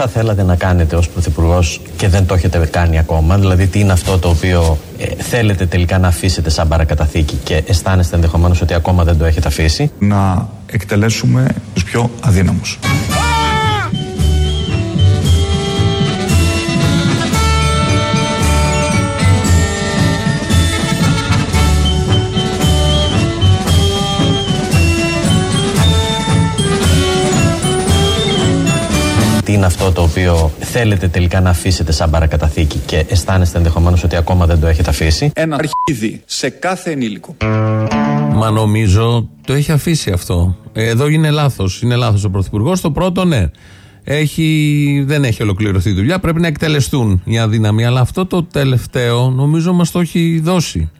θα θέλατε να κάνετε ως Πρωθυπουργός και δεν το έχετε κάνει ακόμα, δηλαδή τι είναι αυτό το οποίο ε, θέλετε τελικά να αφήσετε σαν παρακαταθήκη και αισθάνεστε ενδεχομένως ότι ακόμα δεν το έχετε αφήσει; Να εκτελέσουμε τους πιο αδύναμους. Τι είναι αυτό το οποίο θέλετε τελικά να αφήσετε σαν παρακαταθήκη και αισθάνεστε ενδεχομένως ότι ακόμα δεν το έχετε αφήσει; Ένα αρχίδι σε κάθε ενήλικο. Μα νομίζω το έχει αφήσει αυτό. Εδώ είναι λάθος. Είναι λάθος ο Πρωθυπουργός. Το πρώτο, ναι. Έχει, δεν έχει ολοκληρωθεί η δουλειά. Πρέπει να εκτελεστούν οι αδυναμοί. Αλλά αυτό το τελευταίο νομίζω μας το έχει δώσει.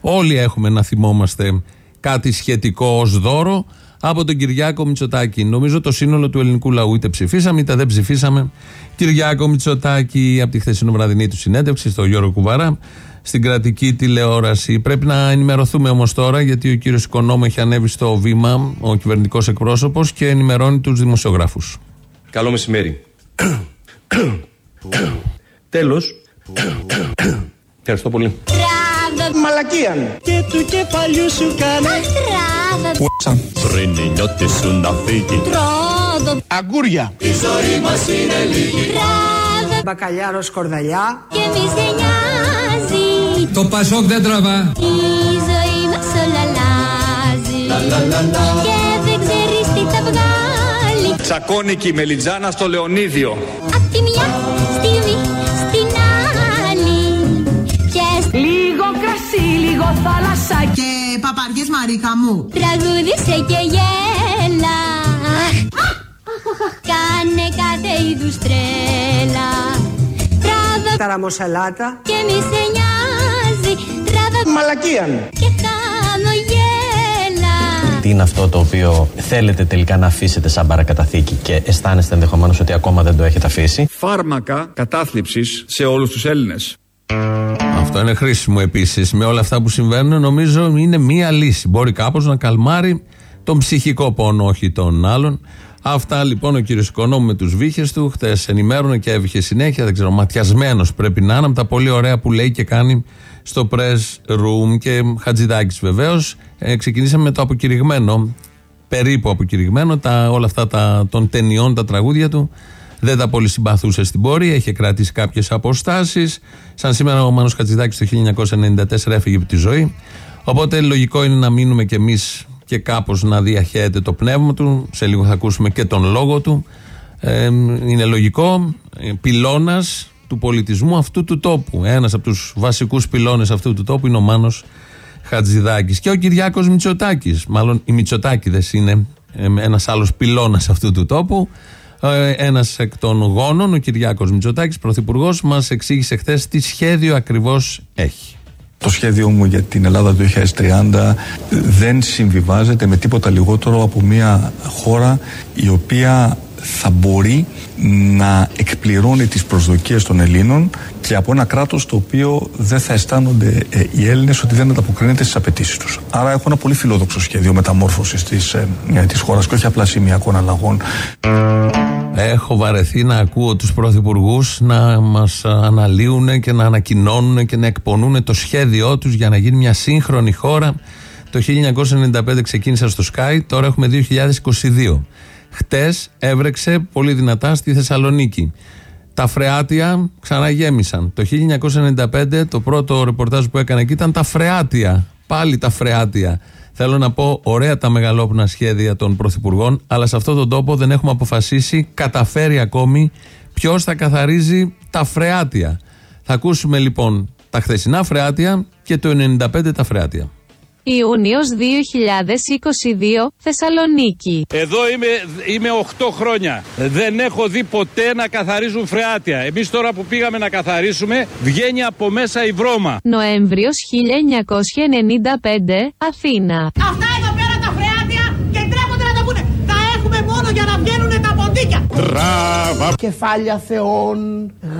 Όλοι έχουμε να θυμόμαστε κάτι σχετικό ως δώρο από τον Κυριάκο Μητσοτάκη. Νομίζω το σύνολο του ελληνικού λαού είτε ψηφίσαμε είτε δεν ψηφίσαμε. Κυριάκο Μητσοτάκη από τη χθεσινοβραδινή του συνέντευξη στο Γιώργο Κουβαρά στην κρατική τηλεόραση. Πρέπει να ενημερωθούμε όμως τώρα γιατί ο κύριος Οικονόμο έχει ανέβει στο βήμα, ο κυβερνητικός εκπρόσωπος και ενημερώνει τους δημοσιογράφους. Καλό μεσημέρι. Τέλος. Ευχαριστώ πολύ. Μαλακίαν. Και του κεφαλιού σου κάνε Πούσα. Πριν νιώθει σου να φύγει Τρόδο Αγκούρια. Η ζωή μας είναι λίγη Τράδο Μπακαλιάρος σκορδαλιά. Και εμείς δεν νοιάζει Το Πασόκ δεν τραβά. Η ζωή μας όλα αλλάζει Και δεν ξέρεις τι θα βγάλει Τσακώνικη Μελιτζάνα στο Λεωνίδιο. Απ' τη μια στιγμή στην άλλη Και Λίγο κρασί, λίγο θάλασσα. Και παπαριές Μαρίκα μου. τραγούδισε και γέλα Κάνε κάθε είδους τρέλα Τράβα Ταραμοσαλάτα. και μη σε νοιάζει Τράβα Μαλακίαν. και χαμογέλα Τι είναι αυτό το οποίο θέλετε τελικά να αφήσετε σαν παρακαταθήκη και αισθάνεστε ενδεχομένως ότι ακόμα δεν το έχετε αφήσει; Φάρμακα κατάθλιψης σε όλους τους Έλληνες. Αυτό είναι χρήσιμο επίσης. Με όλα αυτά που συμβαίνουν, νομίζω είναι μία λύση. Μπορεί κάπως να καλμάρει τον ψυχικό πόνο, όχι τον άλλον. Αυτά λοιπόν ο κύριος Οικονόμου με τους βύχε του. Χθες ενημέρωνε και έβηχε συνέχεια. Δεν ξέρω, ματιασμένος πρέπει να είναι από τα πολύ ωραία που λέει και κάνει στο press room. Και Χατζηδάκης βεβαίως. Ε, ξεκινήσαμε με το αποκηρυγμένο, περίπου αποκηρυγμένο, τα, όλα αυτά τα, των ταινιών, τα τραγούδια του. Δεν τα πολύ συμπαθούσε στην πορεία, είχε κρατήσει κάποιες αποστάσεις. Σαν σήμερα ο Μάνος Χατζηδάκης το 1994 έφυγε από τη ζωή. Οπότε λογικό είναι να μείνουμε κι εμείς και κάπως να διαχέεται το πνεύμα του. Σε λίγο θα ακούσουμε και τον λόγο του. Ε, είναι λογικό. Πυλώνας του πολιτισμού αυτού του τόπου. Ένας από τους βασικούς πυλώνες αυτού του τόπου είναι ο Μάνος Χατζηδάκης και ο Κυριάκος Μητσοτάκης. Μάλλον οι Μητσοτάκηδες είναι ένας άλλος πυλώνας αυτού του τόπου. Ένας εκ των γόνων, ο Κυριάκος Μητσοτάκης, πρωθυπουργός, μας εξήγησε χθες τι σχέδιο ακριβώς έχει. Το σχέδιο μου για την Ελλάδα του 2030 δεν συμβιβάζεται με τίποτα λιγότερο από μια χώρα η οποία θα μπορεί να εκπληρώνει τις προσδοκίες των Ελλήνων και από ένα κράτος το οποίο δεν θα αισθάνονται ε, οι Έλληνες ότι δεν ανταποκρίνεται στις απαιτήσεις τους. Άρα έχω ένα πολύ φιλόδοξο σχέδιο μεταμόρφωσης της, ε, ε, της χώρας και όχι απλά σημειακών αλλαγών. Έχω βαρεθεί να ακούω τους πρωθυπουργούς να μας αναλύουν και να ανακοινώνουν και να εκπονούν το σχέδιό τους για να γίνει μια σύγχρονη χώρα. Το 1995 ξεκίνησα στο Sky, τώρα έχουμε 2022. Χτες έβρεξε πολύ δυνατά στη Θεσσαλονίκη. Τα φρεάτια ξαναγέμισαν. Το 1995 το πρώτο ρεπορτάζ που έκανα εκεί ήταν τα φρεάτια. Πάλι τα φρεάτια. Θέλω να πω ωραία τα μεγαλόπνα σχέδια των πρωθυπουργών, αλλά σε αυτόν τον τόπο δεν έχουμε αποφασίσει, καταφέρει ακόμη, ποιος θα καθαρίζει τα φρεάτια. Θα ακούσουμε λοιπόν τα χθεσινά φρεάτια και το 95 τα φρεάτια. Ιούνιος 2022, Θεσσαλονίκη. Εδώ είμαι, είμαι 8 χρόνια. Δεν έχω δει ποτέ να καθαρίζουν φρεάτια. Εμείς τώρα που πήγαμε να καθαρίσουμε, βγαίνει από μέσα η βρώμα. Νοέμβριος 1995, Αθήνα. Αυτά εδώ πέρα τα φρεάτια και τρέπονται να το πούνε. Τα έχουμε μόνο για να βγαίνουν τα ποντίκια. Τράβα. Κεφάλια θεών,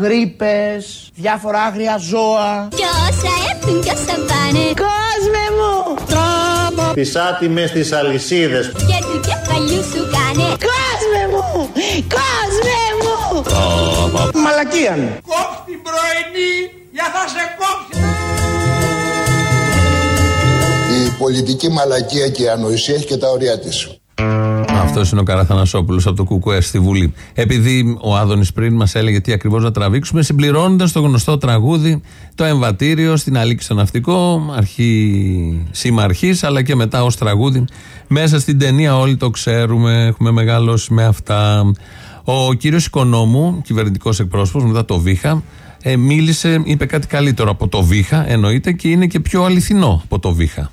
γρίπες, διάφορα άγρια ζώα. Κι όσα έρθουν κι όσα πάνε Κόσμε μου. Τράμπα. Πισάτη με στις αλυσίδες. Και του κεφαλιού σου κάνε Κόσμε μου. Κόσμε μου. Μαλακίαν. Κόψ' την πρωινή για θα σε κόψει. Η πολιτική μαλακία και η ανοησία έχει και τα ωριά της. Αυτός είναι ο Καραθανασόπουλος από το ΚΚΕ στη Βουλή. Επειδή ο Άδωνης πριν μας έλεγε τι ακριβώς να τραβήξουμε, συμπληρώνοντας το γνωστό τραγούδι, το εμβατήριο στην Αλίκη στο Ναυτικό, αρχή σήμα αρχής, αλλά και μετά ως τραγούδι. Μέσα στην ταινία όλοι το ξέρουμε, έχουμε μεγαλώσει με αυτά. Ο κύριος Οικονόμου, κυβερνητικός εκπρόσωπος, μετά το Βίχα, ε, μίλησε, είπε κάτι καλύτερο από το Βίχα, εννοείται, και είναι και πιο αληθινό από το Βίχα.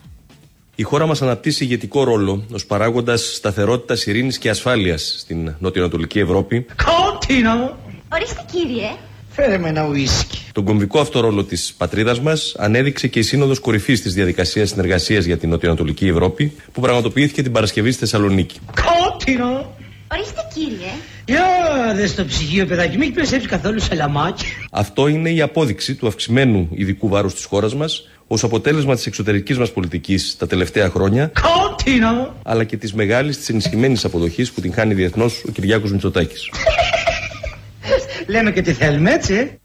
Η χώρα μας αναπτύσσει ηγετικό ρόλο ως παράγοντας σταθερότητας, ειρήνης και ασφάλειας στην νοτιοανατολική Ευρώπη. Κόντινο. Ορίστε κύριε. Φέρε με ένα ουίσκι. Τον κομβικό αυτό ρόλο της πατρίδας μας ανέδειξε και η Σύνοδος Κορυφής της Διαδικασίας Συνεργασίας για την Νοτιοανατολική Ευρώπη που πραγματοποιήθηκε την Παρασκευή στη Θεσσαλονίκη. Κόντινο. Ορίστε κύριε. Για δες στο ψυγείο παιδάκι, μην έχει καθόλου σαλαμάκι. Αυτό είναι η απόδειξη του αυξημένου ειδικού βάρους της χώρας μας ως αποτέλεσμα της εξωτερικής μας πολιτικής τα τελευταία χρόνια Κόντινο. αλλά και της μεγάλης της ενισχυμένης αποδοχής που την χάνει διεθνώς ο Κυριάκος Μητσοτάκης. Λέμε και τι θέλουμε, έτσι.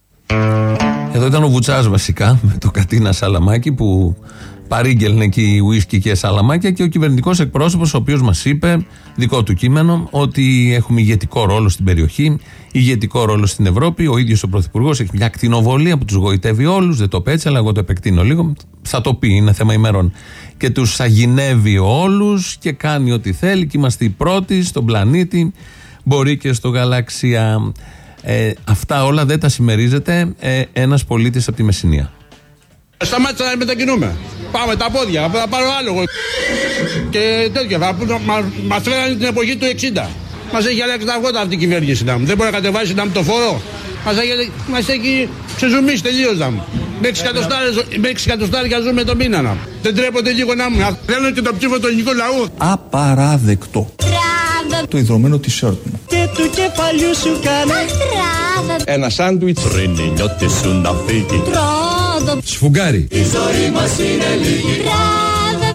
Εδώ ήταν ο Βουτσάς βασικά με το Κατίνα Σαλαμάκι που παρήγγελνε εκεί ουίσκι και σαλαμάκια και ο κυβερνητικός εκπρόσωπος, ο οποίος μας είπε, δικό του κείμενο, ότι έχουμε ηγετικό ρόλο στην περιοχή, ηγετικό ρόλο στην Ευρώπη. Ο ίδιος ο Πρωθυπουργός έχει μια κτηνοβολία που τους γοητεύει όλους. Δεν το πέτσε, αλλά εγώ το επεκτείνω λίγο. Θα το πει, είναι θέμα ημερών. Και τους αγινεύει όλους και κάνει ό,τι θέλει. Και είμαστε οι πρώτοι στον πλανήτη. Μπορεί και στο γαλαξία. Ε, αυτά όλα δεν τα συμμερίζεται ε, ένας πολίτης από τη Μεσσηνία. Σταμάτησα να μετακινούμε. Πάμε τα πόδια, θα πάρω άλογο. Και τέτοια, θα πούμε, μας, μας φέρανε την εποχή του 60. Μας έχει αλλάξει τα αυγότα αυτή η κυβέρνηση να μου. Δεν μπορεί να κατεβάσει να μου το φόρο. Μας έχει, μας έχει ξεζουμίσει τελείως να μου. Με 6 εκατοστάρια- με 6 εκατοστάρια ζούμε το μήνα να μου. Δεν τρέπονται λίγο να μου. Θέλω και το ψήφο του ελληνικού λαού. Απαράδεκτο. Τράβα. Το ιδρωμένο t-shirt μου. Και του κεφαλιού σου κάνω Τράβα. Ένα σάντουιτς. Πριν η νιώτη σου να φύγει Τρόδο. Σφουγγάρι. Τράβα.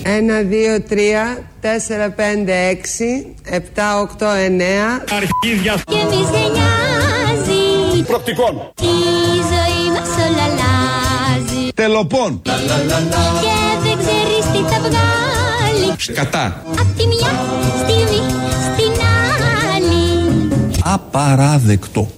Ένα, δύο, τρία, τέσσερα, πέντε, έξι, επτά, οκτώ, εννέα. Αρχίδια Και εμείς δεν νοιάζει. Προκτικών. Η ζωή μας όλα αλλάζει. Τελοπών. Και δεν ξέρεις τι θα βγάλει. Σκατά. Απ' τη μια στιγμή στην άλλη. Απαράδεκτο.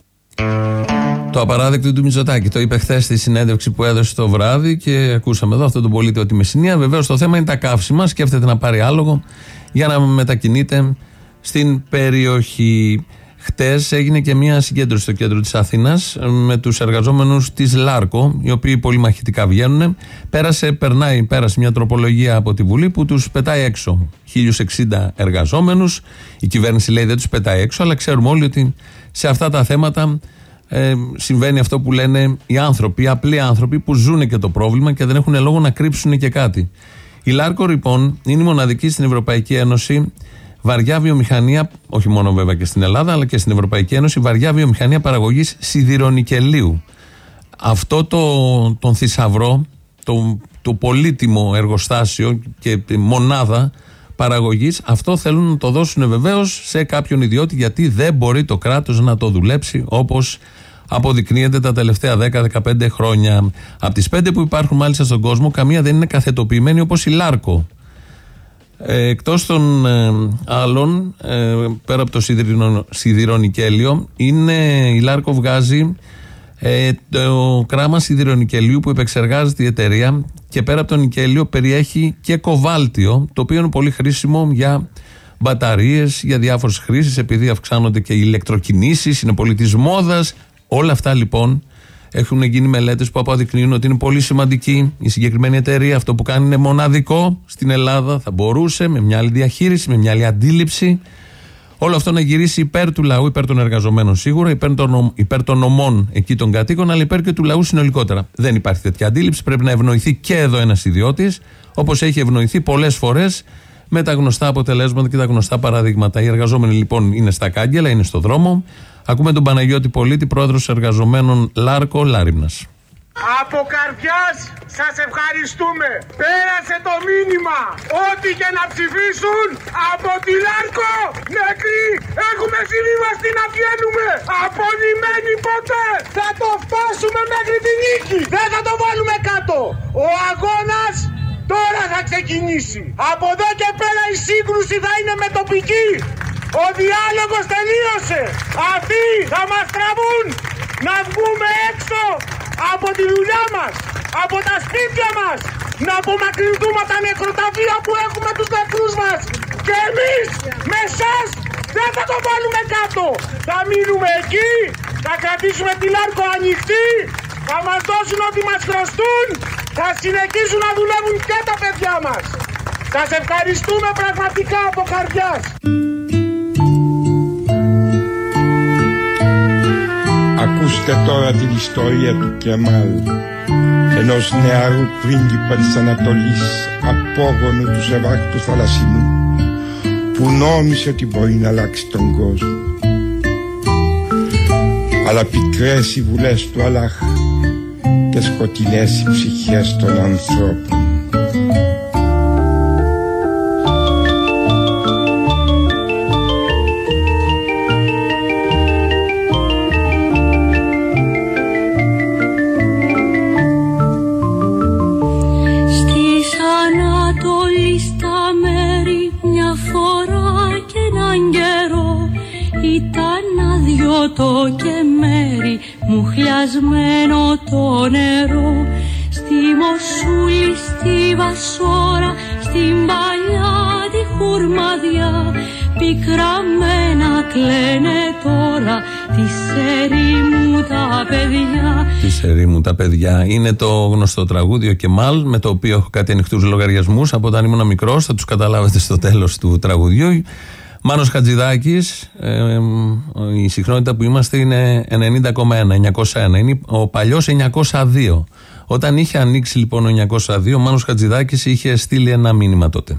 Το απαράδεκτο του Μητσοτάκη. Το είπε χθες στη συνέντευξη που έδωσε το βράδυ και ακούσαμε εδώ αυτόν τον πολίτη ότι Μεσσηνία. Βεβαίως το θέμα είναι τα καύσιμα. Σκέφτεται να πάρει άλογο για να μετακινείται στην περιοχή. Χτες έγινε και μια συγκέντρωση στο κέντρο της Αθήνας με τους εργαζόμενους της ΛΑΡΚΟ, οι οποίοι πολύ μαχητικά βγαίνουν. Πέρασε, περνάει, πέρασε μια τροπολογία από τη Βουλή που τους πετάει έξω. 1060 εργαζόμενους. Η κυβέρνηση λέει δεν τους πετάει έξω, αλλά ξέρουμε όλοι ότι σε αυτά τα θέματα ε, συμβαίνει αυτό που λένε οι άνθρωποι, οι απλοί άνθρωποι που ζουν και το πρόβλημα και δεν έχουν λόγο να κρύψουν και κάτι. Η Λάρκο λοιπόν είναι η μοναδική στην Ευρωπαϊκή Ένωση βαριά βιομηχανία, όχι μόνο βέβαια και στην Ελλάδα, αλλά και στην Ευρωπαϊκή Ένωση, βαριά βιομηχανία παραγωγής σιδηρονικελίου. Αυτό το, τον θησαυρό, το, το πολύτιμο εργοστάσιο και τη μονάδα παραγωγής, αυτό θέλουν να το δώσουν βεβαίως σε κάποιον ιδιώτη, γιατί δεν μπορεί το κράτος να το δουλέψει όπως αποδεικνύεται τα τελευταία 10-15 χρόνια. Από τις πέντε που υπάρχουν μάλιστα στον κόσμο, καμία δεν είναι καθετοποιημένη όπως η Λάρκο. Ε, εκτός των ε, άλλων, ε, πέρα από το σιδηρονο- σιδηρονικέλιο, είναι, η Λάρκο βγάζει ε, το κράμα σιδηρονικελίου που επεξεργάζεται η εταιρεία και πέρα από το νικέλιο περιέχει και κοβάλτιο, το οποίο είναι πολύ χρήσιμο για μπαταρίες, για διάφορες χρήσεις, επειδή αυξάνονται και οι ηλεκτροκινήσεις, είναι πολύ της μόδας. Όλα αυτά λοιπόν έχουν γίνει μελέτες που αποδεικνύουν ότι είναι πολύ σημαντική η συγκεκριμένη εταιρεία. Αυτό που κάνει είναι μοναδικό στην Ελλάδα. Θα μπορούσε με μια άλλη διαχείριση, με μια άλλη αντίληψη, όλο αυτό να γυρίσει υπέρ του λαού, υπέρ των εργαζομένων σίγουρα, υπέρ των, νομ- υπέρ των νομών εκεί των κατοίκων, αλλά υπέρ και του λαού συνολικότερα. Δεν υπάρχει τέτοια αντίληψη. Πρέπει να ευνοηθεί και εδώ ένας ιδιώτης, όπως έχει ευνοηθεί πολλές φορές με τα γνωστά αποτελέσματα και τα γνωστά παραδείγματα. Οι εργαζόμενοι λοιπόν είναι στα κάγκελα, είναι στο δρόμο. Ακούμε τον Παναγιώτη Πολίτη, πρόεδρος εργαζομένων Λάρκο Λάριμνας. Από καρδιάς σας ευχαριστούμε. Πέρασε το μήνυμα. Ό,τι και να ψηφίσουν από τη Λάρκο νεκροί έχουμε συμβιβαστεί να βγαίνουμε. Απονημένοι ποτέ. Θα το φτάσουμε μέχρι τη νίκη. Δεν θα το βάλουμε κάτω. Ο αγώνας τώρα θα ξεκινήσει. Από εδώ και πέρα η σύγκρουση θα είναι με τοπική. Ο διάλογος τελείωσε. Αυτοί θα μας τραβούν να βγούμε έξω από τη δουλειά μας, από τα σπίτια μας, να απομακρυνθούμε από τα νεκροταφεία που έχουμε τους νεκρούς μας. Και εμείς με εσάς δεν θα το βάλουμε κάτω. Θα μείνουμε εκεί, θα κρατήσουμε τη Λάρκο ανοιχτή, θα μας δώσουν ό,τι μας χρωστούν, θα συνεχίσουν να δουλεύουν και τα παιδιά μας. Σας ευχαριστούμε πραγματικά από καρδιάς. Ακούστε τώρα την ιστορία του Κεμάλ ενός νεαρού πρίγκιπα της Ανατολής απόγονου του Σεβάχτου Θαλασσινού που νόμισε ότι μπορεί να αλλάξει τον κόσμο. Αλλά πικρές οι βουλές του Αλάχ και σκοτεινές οι ψυχές των ανθρώπων μου χλιασμένο το νερό στη Μοσούλη, στη Βασόρα, στην παλιά τη χουρμαδιά πικραμένα κλαίνε τώρα τη ερήμου τα παιδιά Τη ερήμου τα παιδιά. Είναι το γνωστό τραγούδι ο Κεμάλ, με το οποίο έχω κάτι ανοιχτού λογαριασμούς από όταν ήμουν μικρός. Θα τους καταλάβετε στο τέλος του τραγουδιού. Μάνος Χατζηδάκης, ε, η συχνότητα που είμαστε είναι 90,1, 901. Είναι ο παλιός 902. Όταν είχε ανοίξει λοιπόν ο 902, ο Μάνος Χατζηδάκης είχε στείλει ένα μήνυμα τότε.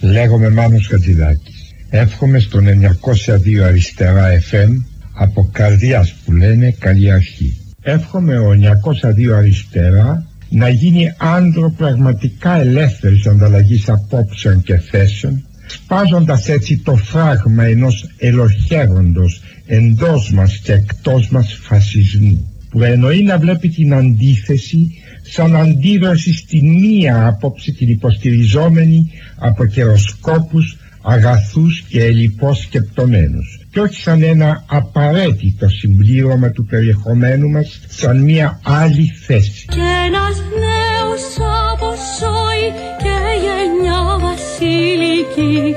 Λέγομαι Μάνος Χατζηδάκης Εύχομαι στο 902 αριστερά FM από καρδιάς που λένε καλή αρχή. Εύχομαι ο 902 αριστερά να γίνει άντρο πραγματικά ελεύθερης ανταλλαγής απόψεων και θέσεων σπάζοντας έτσι το φράγμα ενός ελοχέροντος εντός μας και εκτός μας φασισμού που εννοεί να βλέπει την αντίθεση σαν αντίδραση στη μία απόψη την υποστηριζόμενη από καιροσκόπους αγαθούς και ελλειπώς σκεπτομένους και όχι σαν ένα απαραίτητο συμπλήρωμα του περιεχομένου μας σαν μία άλλη θέση. Κι ένας νέος αποσόει και γενιά βασιλική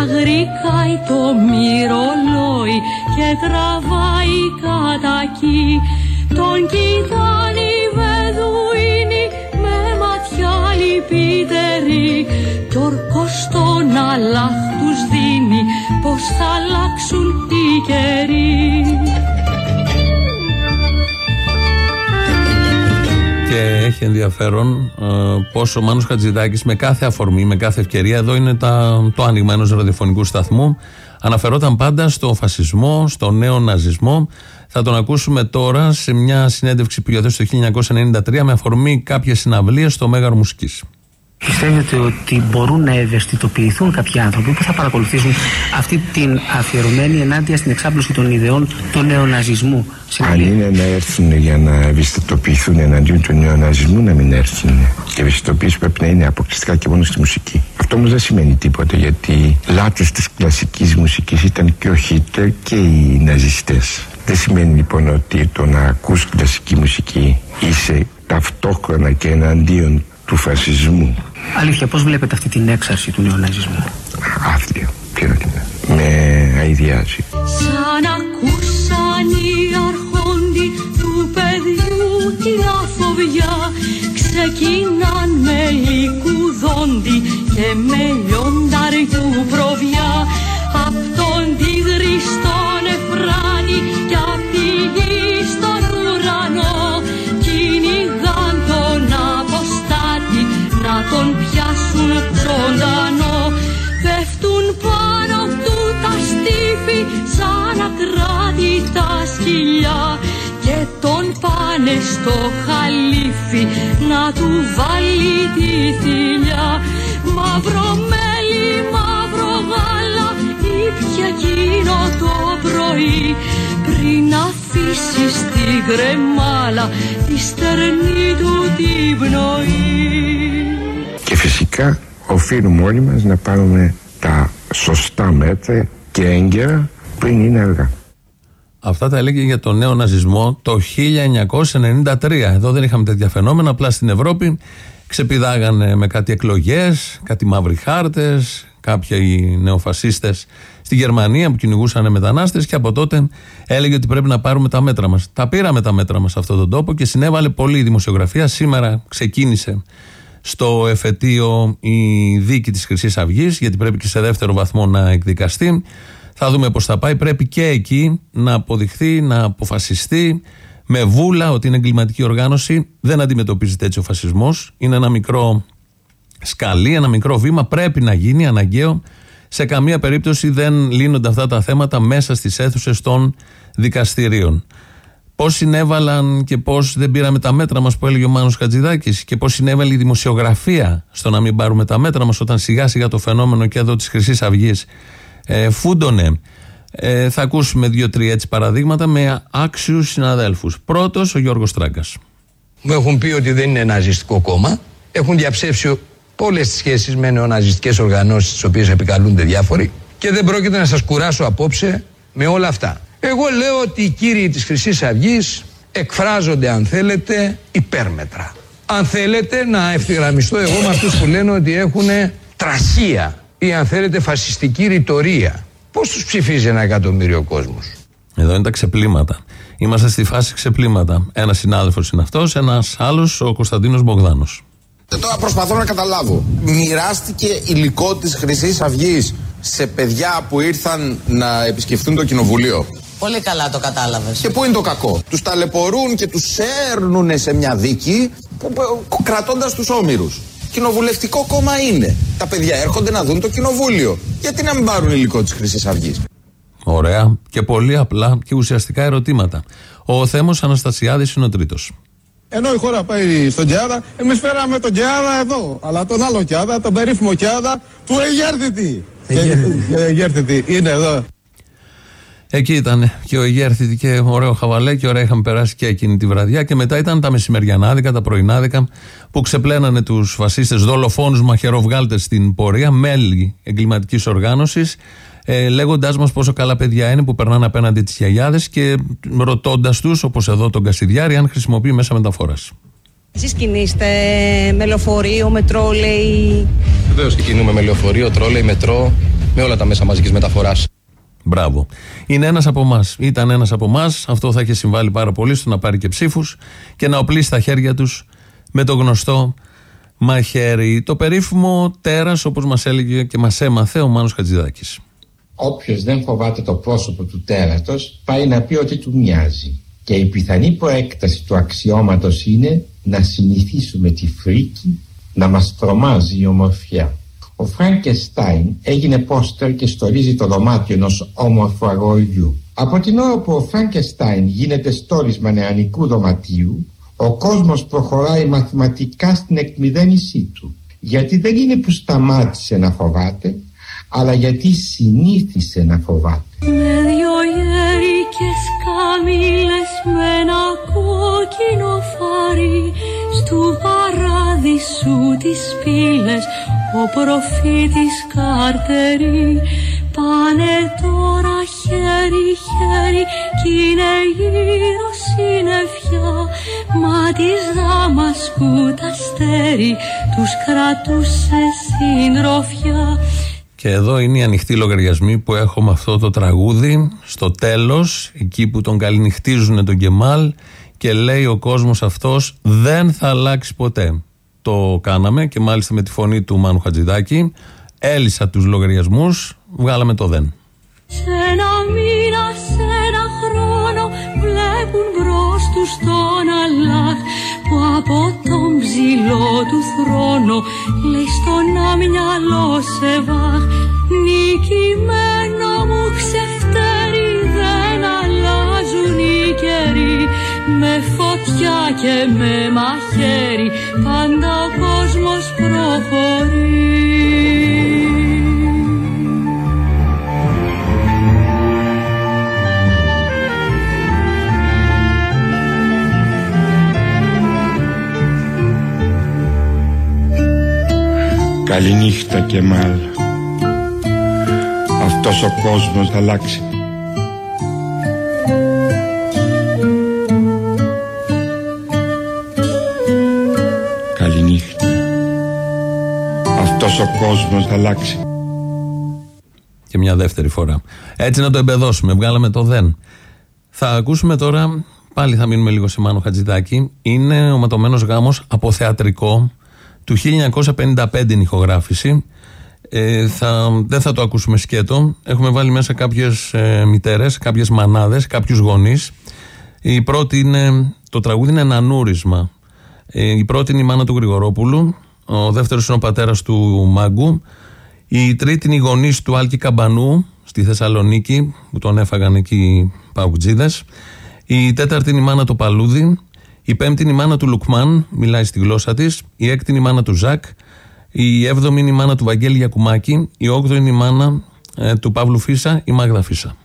Αγρικάει το μυρολόι και τραβάει κατακί Τον κοιτάνε οι βεδουίνοι με ματιά λυπητερή Κι ορκός τον αλάχ τους δίνει πως θα αλλάξουν οι καιροί Και έχει ενδιαφέρον ε, πόσο ο Μάνος Χατζηδάκης με κάθε αφορμή, με κάθε ευκαιρία, εδώ είναι τα, το άνοιγμα ενός ραδιοφωνικού σταθμού, αναφερόταν πάντα στο φασισμό, στο νέο ναζισμό. Θα τον ακούσουμε τώρα σε μια συνέντευξη που υιοθέτησε το 1993 με αφορμή κάποιες συναυλίες στο Μέγαρο Μουσικής. Πιστεύετε ότι μπορούν να ευαισθητοποιηθούν κάποιοι άνθρωποι που θα παρακολουθήσουν αυτή την αφιερωμένη ενάντια στην εξάπλωση των ιδεών του νεοναζισμού; Αν είναι να έρθουν για να ευαισθητοποιηθούν εναντίον του νεοναζισμού, να μην έρθουν. Και η ευαισθητοποίηση πρέπει να είναι αποκλειστικά και μόνο στη μουσική. Αυτό όμως δεν σημαίνει τίποτα γιατί λάτρε της κλασικής μουσικής ήταν και ο Χίτλερ και οι ναζιστές. Δεν σημαίνει λοιπόν ότι το να ακούς κλασική μουσική είσαι ταυτόχρονα και εναντίον του φασισμού. Αλήθεια, πώς βλέπετε αυτή την έξαρση του νεοναζισμού; Άθλιο. Ποιο είναι. Με αειδιάζει. Σαν ακούσαν οι αρχόντι του παιδιού την αφοβιά Ξεκίναν με λικουδόντι και με πάνε στο χαλίφι να του βάλει τη θηλιά. Μαύρο μέλι, μαύρο γάλα ήπια εκείνο το πρωί. Πριν αφήσεις στην κρεμάλα τη στερνή του την πνοή. Και φυσικά οφείλουμε όλοι μας να πάρουμε τα σωστά μέτρα και έγκαιρα πριν είναι αργά. Αυτά τα έλεγε για τον νέο ναζισμό το 1993. Εδώ δεν είχαμε τέτοια φαινόμενα. Απλά στην Ευρώπη ξεπηδάγανε με κάτι εκλογές, κάτι μαύροι χάρτες, κάποιοι νεοφασίστες στη Γερμανία που κυνηγούσαν μετανάστες και από τότε έλεγε ότι πρέπει να πάρουμε τα μέτρα μας. Τα πήραμε τα μέτρα μας σε αυτόν τον τόπο και συνέβαλε πολύ η δημοσιογραφία. Σήμερα ξεκίνησε στο εφετείο η δίκη της χρυσής αυγής, γιατί πρέπει και σε δεύτερο βαθμό να εκδικαστεί. Θα δούμε πώς θα πάει. Πρέπει και εκεί να αποδειχθεί, να αποφασιστεί με βούλα ότι είναι εγκληματική οργάνωση. Δεν αντιμετωπίζεται έτσι ο φασισμός. Είναι ένα μικρό σκαλί, ένα μικρό βήμα. Πρέπει να γίνει αναγκαίο. Σε καμία περίπτωση δεν λύνονται αυτά τα θέματα μέσα στις αίθουσες των δικαστηρίων. Πώς συνέβαλαν και πώς δεν πήραμε τα μέτρα μας που έλεγε ο Μάνος Χατζηδάκης και πώς συνέβαλε η δημοσιογραφία στο να μην πάρουμε τα μέτρα μας όταν σιγά σιγά το φαινόμενο και εδώ της Χρυσής Αυγής ε, φούντωνε. Ε, θα ακούσουμε δύο-τρία έτσι παραδείγματα με άξιους συναδέλφους. Πρώτος, ο Γιώργος Τράγκα. Μου έχουν πει ότι δεν είναι ναζιστικό κόμμα. Έχουν διαψεύσει όλες τις σχέσεις με νεοναζιστικές οργανώσεις, τις οποίες επικαλούνται διάφοροι. Και δεν πρόκειται να σας κουράσω απόψε με όλα αυτά. Εγώ λέω ότι οι κύριοι της χρυσής αυγής εκφράζονται αν θέλετε υπέρμετρα. Αν θέλετε να ευθυγραμμιστώ εγώ με αυτούς που λένε ότι έχουν τραχία ή αν θέλετε φασιστική ρητορία. Πώς τους ψηφίζει ένα εκατομμύριο κόσμος; Εδώ είναι τα ξεπλήματα. Είμαστε στη φάση ξεπλήματα. Ένας συνάδελφος είναι αυτός, ένας άλλος ο Κωνσταντίνος Μπογδάνος. Τώρα προσπαθώ να καταλάβω. Μοιράστηκε υλικό της Χρυσής Αυγής σε παιδιά που ήρθαν να επισκεφτούν το κοινοβουλίο; Πολύ καλά το κατάλαβες. Και πού είναι το κακό; Τους ταλαιπωρούν και τους έρνουν σε μια δίκη κρατώντας τους όμοιρους. Κοινοβουλευτικό κόμμα είναι. Τα παιδιά έρχονται να δουν το κοινοβούλιο. Γιατί να μην πάρουν υλικό της Χρυσής Αυγής; Ωραία και πολύ απλά και ουσιαστικά ερωτήματα. Ο Θέμος Αναστασιάδης είναι ο τρίτος. Ενώ η χώρα πάει στον Κιάδα, εμείς φέραμε τον Κιάδα εδώ. Αλλά τον άλλο Κιάδα, τον περίφημο Κιάδα του Αιγέρθητη. Αιγέρθητη είναι εδώ. Εκεί ήταν και ο Ηγέρθητη και ωραίο χαβαλέ και ωραία είχαμε περάσει και εκείνη τη βραδιά. Και μετά ήταν τα μεσημεριανάδικα, τα πρωινάδικα που ξεπλένανε τους φασίστες, δολοφόνους, μαχαιροβγάλτες στην πορεία, μέλη εγκληματικής οργάνωσης, ε, λέγοντάς μας πόσο καλά παιδιά είναι που περνάνε απέναντι τις γιαγιάδες και ρωτώντας τους, όπως εδώ τον Κασιδιάρη, αν χρησιμοποιεί μέσα μεταφοράς. Εσείς κινείστε με λεωφορείο, με τρόλεϊ; Βεβαίως και κινούμε με λεωφορείο, τρόλεϊ, μετρό, με όλα τα μέσα μαζικής μεταφοράς. Μπράβο. Είναι ένας από εμάς. Ήταν ένας από εμάς. Αυτό θα έχει συμβάλει πάρα πολύ στο να πάρει και ψήφους και να οπλίσει τα χέρια τους με το γνωστό μαχαίρι. Το περίφημο τέρας, όπως μας έλεγε και μας έμαθε ο Μάνος Χατζηδάκης. Όποιος δεν φοβάται το πρόσωπο του τέρατος πάει να πει ότι του μοιάζει. Και η πιθανή προέκταση του αξιώματος είναι να συνηθίσουμε τη φρίκη να μας τρομάζει η ομορφιά. Ο Φραγκεστάιν έγινε πόστερ και στορίζει το δωμάτιο ενός όμορφου αγοριού. Από την ώρα που ο Φραγκεστάιν γίνεται στόρισμα νεανικού δωματίου, ο κόσμος προχωράει μαθηματικά στην εκμυδένισή του. Γιατί δεν είναι που σταμάτησε να φοβάται, αλλά γιατί συνήθισε να φοβάται. Με δυο γέρικες καμήλες με ένα κόκκινο φάρι Στου παράδεισου τις πύλες ο προφήτης Καρτερή Πάνε τώρα χέρι χέρι κι είναι γύρω συννεφιά. Μα της Δαμασκού τα αστέρι τους κρατούσε συντροφιά και εδώ είναι οι ανοιχτοί λογαριασμοί που έχω με αυτό το τραγούδι. Στο τέλος, εκεί που τον καληνυχτίζουν τον Κεμάλ και λέει ο κόσμος αυτός δεν θα αλλάξει ποτέ. Το κάναμε και μάλιστα με τη φωνή του Μάνου Χατζηδάκη. Έλυσα τους λογαριασμούς, βγάλαμε το δεν. Σε ένα μήνα, σε ένα χρόνο βλέπουν μπρος τους τον Αλλάχ που από τον ψηλό του θρόνο λέει στον αμυαλό σε βάχ νικημένο μου ξεφτέρι δεν αλλάζουν οι καιροί με φωτιά και με μαχαίρι πάντα ο κόσμος προχωρεί. Καληνύχτα Κεμάλ. Αυτός ο κόσμος θα αλλάξει ο κόσμος θα αλλάξει Και μια δεύτερη φορά. Έτσι να το εμπεδώσουμε. Βγάλαμε το δεν. Θα ακούσουμε τώρα, πάλι θα μείνουμε λίγο σε Μάνο Χατζηδάκη. Είναι ο ματωμένος γάμος από θεατρικό του 1955 είναι ηχογράφηση. Ε, θα, δεν θα το ακούσουμε σκέτο. Έχουμε βάλει μέσα κάποιες ε, μητέρες, κάποιες μανάδες, κάποιους γονείς. Η πρώτη είναι, το τραγούδι είναι ένα νούρισμα. Ε, η πρώτη είναι η μάνα του Γρηγορόπουλου. Ο δεύτερος είναι ο πατέρας του Μάγκου. Η τρίτη είναι οι γονεί του Άλκη Καμπανού στη Θεσσαλονίκη, που τον έφαγαν εκεί οι παουτζίδε. Η τέταρτη είναι η μάνα του Παλούδη. Η πέμπτη είναι η μάνα του Λουκμάν, μιλάει στη γλώσσα της. Η έκτη είναι η μάνα του Ζακ. Η έβδομη είναι η μάνα του Βαγγέλη Γιακουμάκη. Η όγδοη είναι η μάνα ε, του Παύλου Φίσα, η Μάγδα Φίσα.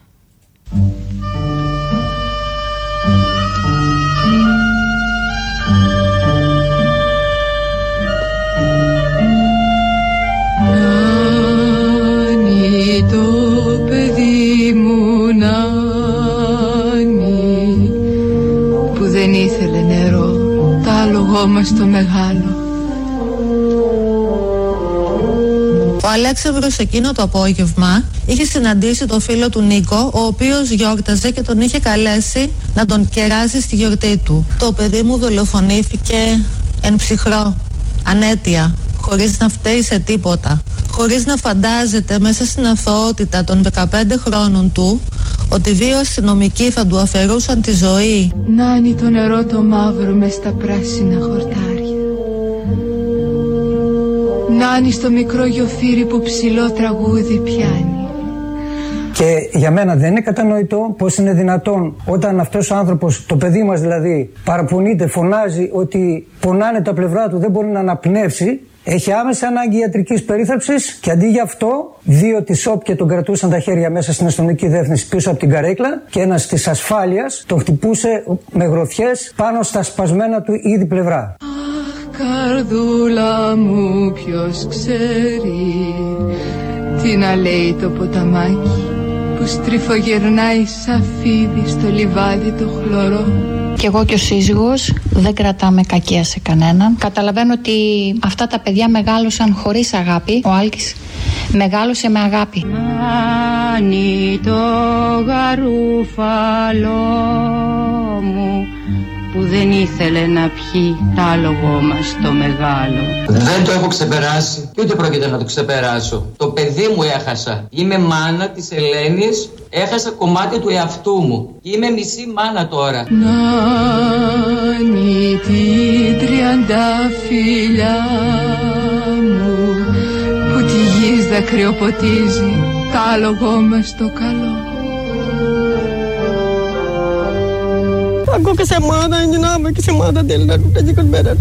Νάνι το παιδί μου Νάνι που δεν ήθελε νερό τ' άλογο μας το μεγάλο Ο Αλέξανδρος εκείνο το απόγευμα είχε συναντήσει τον φίλο του Νίκο, ο οποίος γιόρταζε και τον είχε καλέσει να τον κεράσει στη γιορτή του. Το παιδί μου δολοφονήθηκε εν ψυχρό, ανέτεια, χωρίς να φταίει σε τίποτα. Χωρίς να φαντάζεται μέσα στην αθωότητα των 15 χρόνων του ότι δύο αστυνομικοί θα του αφαιρούσαν τη ζωή. Νάνι το νερό το μαύρο μες στα πράσινα χορτάρια Νάνι στο μικρό γιοφύρι που ψηλό τραγούδι πιάνει Και για μένα δεν είναι κατανοητό πώς είναι δυνατόν όταν αυτός ο άνθρωπος, το παιδί μας δηλαδή, παραπονείται, φωνάζει ότι πονάνε τα πλευρά του, δεν μπορεί να αναπνεύσει. Έχει άμεσα ανάγκη ιατρικής περίθαλψης και αντί για αυτό, δύο της ΣΟΠ και τον κρατούσαν τα χέρια μέσα στην αστυνομική διεύθυνση πίσω από την καρέκλα και ένας της ασφάλειας τον χτυπούσε με γροθιές πάνω στα σπασμένα του ήδη πλευρά. Καρδούλα μου ποιος ξέρει Τι να λέει το ποταμάκι Που στριφογερνάει σαν φίδι στο λιβάδι το χλωρό Κι εγώ και ο σύζυγος δεν κρατάμε κακία σε κανέναν. Καταλαβαίνω ότι αυτά τα παιδιά μεγάλωσαν χωρίς αγάπη. Ο Άλκης μεγάλωσε με αγάπη. Νάνι το γαρούφαλό μου που δεν ήθελε να πιει τ' άλογο μας το μεγάλο. Δεν το έχω ξεπεράσει και ούτε πρόκειται να το ξεπεράσω. Το παιδί μου έχασα. Είμαι μάνα της Ελένης. Έχασα κομμάτι του εαυτού μου. Είμαι μισή μάνα τώρα. Νάνι την τριανταφυλλιά μου που τη γης δακρυοποτίζει τ' άλογο μας το καλό. Aku kesemana ini nama kesemana del dan dan mera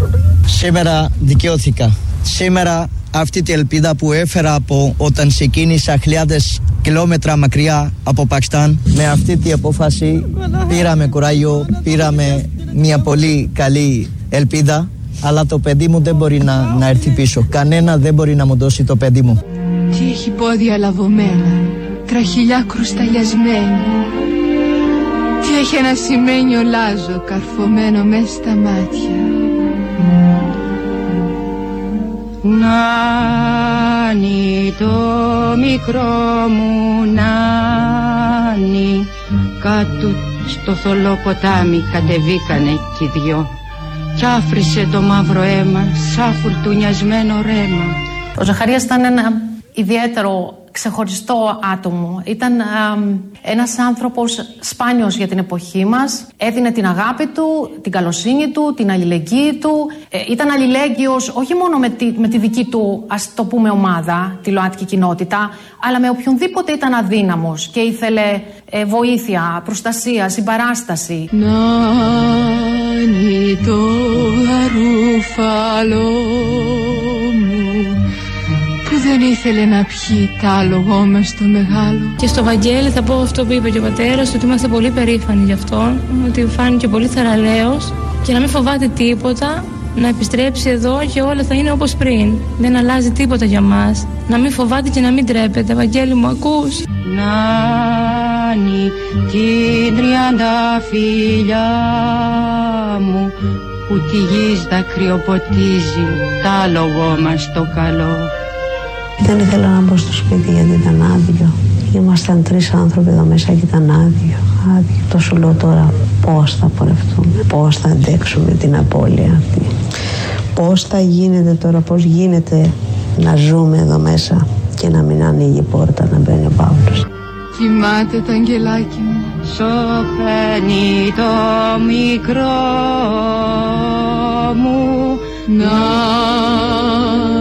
Σήμερα δικαιώθηκα. Σήμερα αυτή τη ελπίδα που έφερα από όταν ξεκίνησα χιλιάδες κιλόμετρα μακριά από Πακιστάν με αυτή τη απόφαση πήραμε κουράγιο, πήραμε μια πολύ καλή ελπίδα αλλά το παιδί μου δεν μπορεί να, να έρθει πίσω. Κανένα δεν μπορεί να μου δώσει το παιδί μου. Τι έχει πόδια λαβωμένα, τραχυλιά κρουσταλιασμένη Τι έχει ένα σημαίνιο λάζο καρφωμένο μέσα στα μάτια. Νάνι το μικρό μου νάνι Κάτω στο θολό ποτάμι κατεβήκανε κι οι δυο. Κι άφρισε το μαύρο αίμα σαν φουρτουνιασμένο ρέμα. Ο Ζαχαρίας ήταν ένα ιδιαίτερο ξεχωριστό άτομο. Ήταν α, ένας άνθρωπος σπάνιος για την εποχή μας. Έδινε την αγάπη του, την καλοσύνη του, την αλληλεγγύη του. Ε, ήταν αλληλέγγυος όχι μόνο με τη, με τη δική του, ας το πούμε, ομάδα, τη ΛΟΑΤΚΙ κοινότητα, αλλά με οποιονδήποτε ήταν αδύναμος και ήθελε ε, βοήθεια, προστασία, συμπαράσταση. Νάνι το γαρούφαλό μου που δεν ήθελε να πιει τ' άλογο μες στο μεγάλο. Και στο Βαγγέλη θα πω αυτό που είπε και ο πατέρας, ότι είμαστε πολύ περήφανοι γι' αυτό, ότι φάνηκε πολύ θεραλέος και να μην φοβάται τίποτα, να επιστρέψει εδώ και όλα θα είναι όπως πριν. Δεν αλλάζει τίποτα για μας. Να μην φοβάται και να μην τρέπεται. Βαγγέλη μου ακούς. Νάνι την τριανταφυλλιά μου που τη γης δακρυοποτίζει τ' άλογο μας το καλό. Δεν ήθελα να μπω στο σπίτι γιατί ήταν άδειο. Ήμασταν τρεις άνθρωποι εδώ μέσα και ήταν άδειο. άδειο. Το σου λέω τώρα πώς θα πορευτούμε, πώς θα αντέξουμε την απώλεια αυτή. Πώς θα γίνεται τώρα, πώς γίνεται να ζούμε εδώ μέσα και να μην ανοίγει η πόρτα να μπαίνει ο Παύλος. Κοιμάται το αγγελάκι μου Σωπαίνει το μικρό μου Νάνι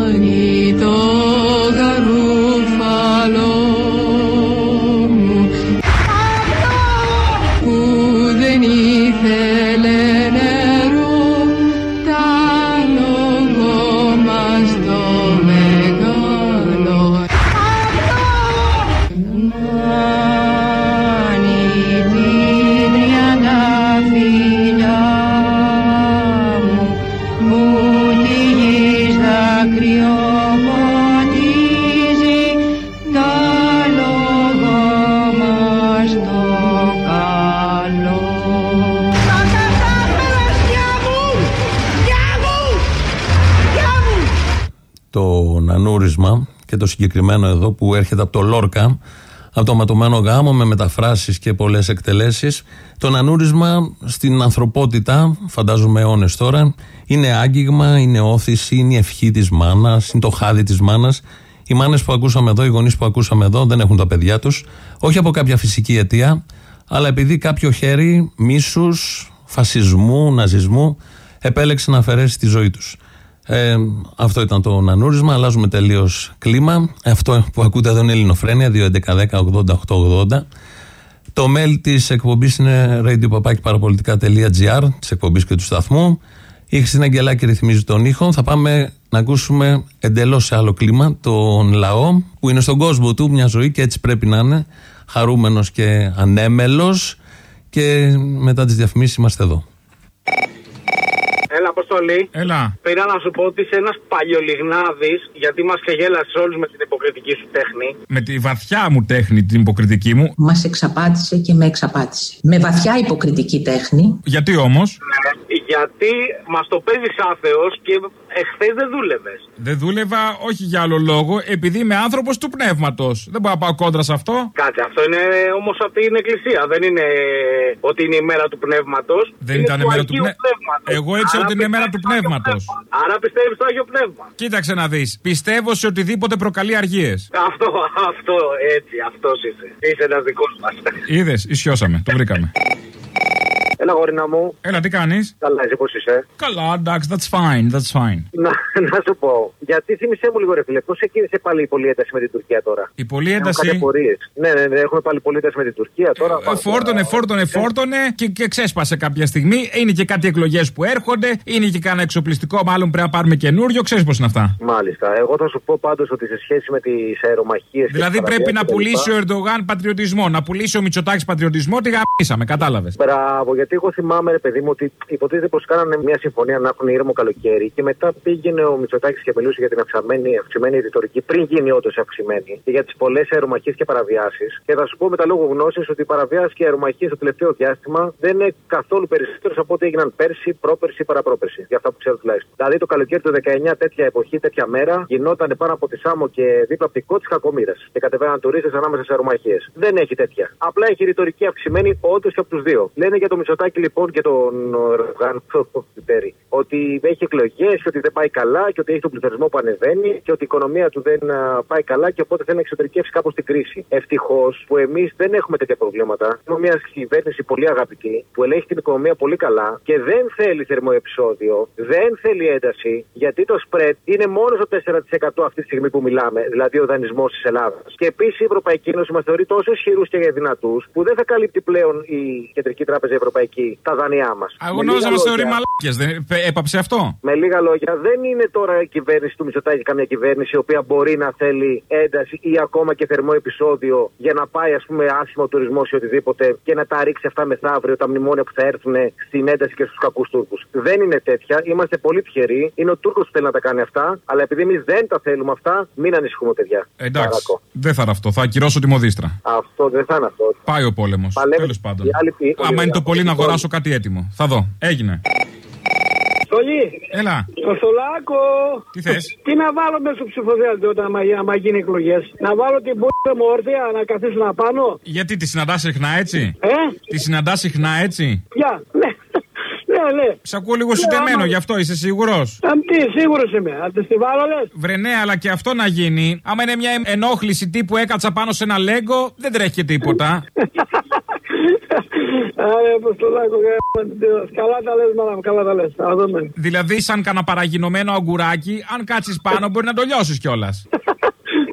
το συγκεκριμένο εδώ που έρχεται από το Λόρκα, από το ματωμένο γάμο με μεταφράσεις και πολλές εκτελέσεις. Το νανούρισμα στην ανθρωπότητα, φαντάζομαι αιώνες τώρα, είναι άγγιγμα, είναι όθηση, είναι η ευχή της μάνας, είναι το χάδι της μάνας. Οι μάνες που ακούσαμε εδώ, οι γονείς που ακούσαμε εδώ δεν έχουν τα παιδιά τους, όχι από κάποια φυσική αιτία, αλλά επειδή κάποιο χέρι μίσους, φασισμού, ναζισμού επέλεξε να αφαιρέσει τη ζωή τους. Ε, αυτό ήταν το νανούρισμα. Αλλάζουμε τελείως κλίμα. Αυτό που ακούτε εδώ είναι Ελληνοφρένια 2.11.10.80.880. Το mail της εκπομπής είναι radio.parapolitica.gr της εκπομπής και του σταθμού. Η Χριστίνα Αγγελάκη ρυθμίζει τον ήχο. Θα πάμε να ακούσουμε εντελώς σε άλλο κλίμα τον λαό που είναι στον κόσμο του μια ζωή και έτσι πρέπει να είναι. Χαρούμενος και ανέμελος. Και μετά τις διαφημίσεις είμαστε εδώ. Έλα, Αποστολή. Έλα. Πήρα να σου πω ότι είσαι ένας παλιολιγνάδης, γιατί μας ξεγέλασε όλους με την υποκριτική σου τέχνη. Με τη βαθιά μου τέχνη, την υποκριτική μου. Μας εξαπάτησε και με εξαπάτησε. Με βαθιά υποκριτική τέχνη. Γιατί όμως; Γιατί μας το παίζεις άθεος και εχθές δεν δούλευες. Δεν δούλευα όχι για άλλο λόγο, επειδή είμαι άνθρωπος του πνεύματος. Δεν μπορώ να πάω κόντρα σε αυτό. Κάτσε, αυτό είναι όμως από την εκκλησία. Δεν είναι ότι είναι η μέρα του πνεύματος. Δεν ήταν η μέρα του πνεύματος. Εγώ ήξερα ότι είναι η μέρα του πνεύματος. Άρα πιστεύεις στο Άγιο Πνεύμα. Κοίταξε να δεις. Πιστεύω σε οτιδήποτε προκαλεί αργίες. Αυτό, αυτό, έτσι, αυτός είσαι. Είσαι ένας δικός μας. Είδες, ισιώσαμε. Το βρήκαμε. Έλα, γόρινα μου. Έλα, τι κάνεις; Καλά, εσύ πώς είσαι; Καλά, εντάξει, that's fine, that's fine. Να, να σου πω. Γιατί θύμισε μου λίγο, ρε φίλε, πώς εκκίνησε πάλι η πολλή ένταση με την Τουρκία τώρα; Η πολλή Έχω ένταση. κάτι απορίες. Ναι, ναι, ναι, έχουμε πάλι πολλή ένταση με την Τουρκία τώρα. Ε, Φόρτωνε, φόρτωνε, φόρτωνε και, και ξέσπασε κάποια στιγμή. Είναι και κάτι εκλογές που έρχονται. Είναι και κανένα εξοπλιστικό, μάλλον πρέπει να πάρουμε καινούριο. Ξέρεις πώς είναι αυτά. Μάλιστα. Εγώ θα σου πω πάντως ότι σε σχέση με τις αερομαχίες. Δηλαδή πρέπει να πουλήσει ο Ερντογάν πατριωτισμό, να πουλήσει ο Μητσοτάκης πατριωτισμό. Τι γαμίσαμε, κατάλαβες. Μπράβο, γιατί εγώ θυμάμαι, ρε παιδί μου, ότι υποτίθεται πως κάνανε μια συμφωνία να έχουν ήρεμο καλοκαίρι και μετά πήγαινε ο Μητσοτάκης και μιλούσε για την αυξημένη, αυξημένη ρητορική πριν γίνει όντως αυξημένη και για τις πολλές αερομαχίες και παραβιάσεις. Και θα σου πω με τα λόγω γνώσης ότι οι παραβιάσεις και αερομαχίες στο τελευταίο διάστημα δεν είναι καθόλου περισσότερες από ό,τι έγιναν πέρσι, πρόπερσι, παραπρόπερσι. Για αυτά που ξέρω τουλάχιστον. Δηλαδή το καλοκαίρι του 19 τέτοια εποχή, τέτοια μέρα γινόταν πάνω από τη Σάμο και δίπλα από τη κότσι κακομοίρα και κατεβαίναν τουρίστες ανάμεσα σε αερομαχίες. Δεν έχει τέτοια. Απλά έχει ρητορική αυξημένη όντως και από τους δύο. Λένε για το Μητσοτάκη Μητσοτάκη λοιπόν και τον Ρογάν ότι έχει εκλογές και ότι δεν πάει καλά και ότι έχει τον πληθωρισμό που ανεβαίνει και ότι η οικονομία του δεν α, πάει καλά και οπότε θέλει να εξωτερικεύσει κάπως την κρίση. Ευτυχώς που εμείς δεν έχουμε τέτοια προβλήματα. Έχουμε μια κυβέρνηση πολύ αγαπητή που ελέγχει την οικονομία πολύ καλά και δεν θέλει θερμό επεισόδιο, δεν θέλει ένταση γιατί το spread είναι μόνο στο 4% αυτή τη στιγμή που μιλάμε, δηλαδή ο δανεισμός της Ελλάδας. Και επίσης η Ευρωπαϊκή Ένωση μας θεωρεί τόσο ισχυρούς και δυνατούς που δεν θα καλύπτει πλέον η Κεντρική Τράπεζα Ευρωπαϊκής τα δάνειά μα. Εγώ νόμιζα μα θεωρεί μαλάκε. Δεν έπαψε αυτό. Με λίγα λόγια, δεν είναι τώρα η κυβέρνηση του Μητσοτάκη καμιά κυβέρνηση η οποία μπορεί να θέλει ένταση ή ακόμα και θερμό επεισόδιο για να πάει, α πούμε, άσχημο τουρισμό ή οτιδήποτε και να τα ρίξει αυτά μεθαύριο τα μνημόνια που θα έρθουν στην ένταση και στου κακού Τούρκου. Δεν είναι τέτοια. Είμαστε πολύ τυχεροί. Είναι ο Τούρκο που θέλει να τα κάνει αυτά. Αλλά επειδή εμεί δεν τα θέλουμε αυτά, μην ανησυχούμε, παιδιά. Εντάξει. Παρακώ. Δεν θα είναι αυτό. Θα ακυρώσω τη μοδίστρα. Αυτό δεν θα είναι αυτό. Πάει ο πόλεμο. Τέλο πάντων. Άμα είναι το πολύ να αγοράσω κάτι έτοιμο. Θα δω. Έγινε. Στολή. Έλα. Κοστολάκο. Τι θες; Τι να βάλω μέσα στο ψηφοδέλτιο όταν άμα γίνει εκλογές; Να βάλω την πούτα μου όρθια να καθίσουν απάνω. Γιατί τη συναντάς συχνά έτσι; Ε; Τη συναντάς συχνά έτσι; Γεια. Ναι. Ναι, ναι. Σ' ακούω λίγο συντεμένο γι' αυτό, είσαι σίγουρος; Τι, σίγουρος είμαι. Αν της βάλω, λες. Βρε ναι, αλλά και αυτό να γίνει. Άμα είναι μια ενόχληση τύπου έκατσα πάνω σε ένα λέγκο, δεν τρέχει και τίποτα. Άρα, Αποστολάκο, καλά τα λες, μάνα καλά τα λες. Δηλαδή, σαν κανένα παραγινωμένο αγκουράκι, αν κάτσεις πάνω, μπορεί να το λιώσεις κιόλας.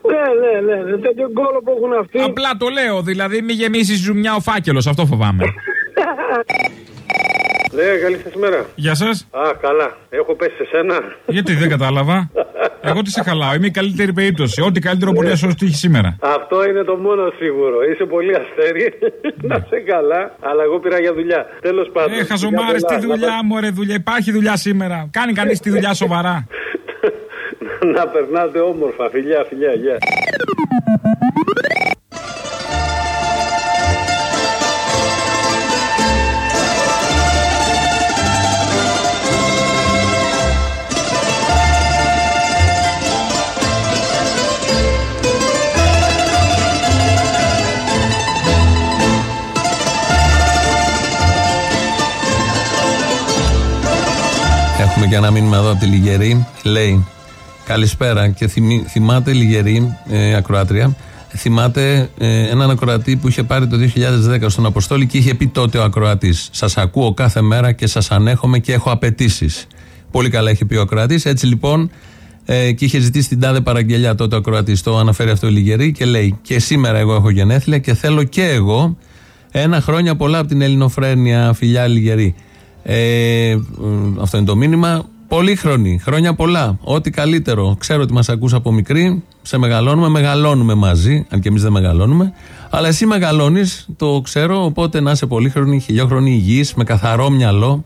Ναι, ναι, ναι. Τέτοιο κόλλο που έχουν αυτοί. Απλά το λέω, δηλαδή μη γεμίσεις ζουμιά ο φάκελος, αυτό φοβάμαι. Ναι, καλή σας μέρα. Γεια σας. Α, καλά. Έχω πέσει σε σένα. Γιατί δεν κατάλαβα. Εγώ τι σε χαλάω. Είμαι η καλύτερη περίπτωση. Ό,τι καλύτερο μπορεί να σου τύχει σήμερα. Αυτό είναι το μόνο σίγουρο. Είσαι πολύ αστέρι. να σε καλά. Αλλά εγώ πήρα για δουλειά. Τέλος πάντων. Ε, χαζομάρε, τη δουλειά μου, ρε δουλειά. Υπάρχει δουλειά σήμερα. Κάνει κανείς τη δουλειά σοβαρά. να περνάτε όμορφα. Φιλιά, φιλιά, γεια. Έχουμε και ένα μήνυμα εδώ από τη Λιγερή. Λέει Καλησπέρα και θυμή, θυμάται Λιγερή, ε, ακροάτρια, θυμάται ε, έναν ακροατή που είχε πάρει το 2010 στον Αποστόλη και είχε πει τότε ο ακροατής: Σας ακούω κάθε μέρα και σας ανέχομαι και έχω απαιτήσεις. Πολύ καλά είχε πει ο ακροατής. Έτσι λοιπόν ε, και είχε ζητήσει την τάδε παραγγελιά τότε ο ακροατής. Το αναφέρει αυτό η Λιγερή και λέει: Και σήμερα εγώ έχω γενέθλια και θέλω και εγώ ένα χρόνια πολλά από την Ελληνοφρένεια, φιλιά Λιγερή. Ε, αυτό είναι το μήνυμα. Πολύχρονη, χρόνια πολλά. Ό,τι καλύτερο. Ξέρω ότι μας ακούς από μικρή, σε μεγαλώνουμε, μεγαλώνουμε μαζί, αν και εμείς δεν μεγαλώνουμε. Αλλά εσύ μεγαλώνεις, το ξέρω, οπότε να είσαι πολύχρονη, χιλιόχρονη, υγιής, με καθαρό μυαλό,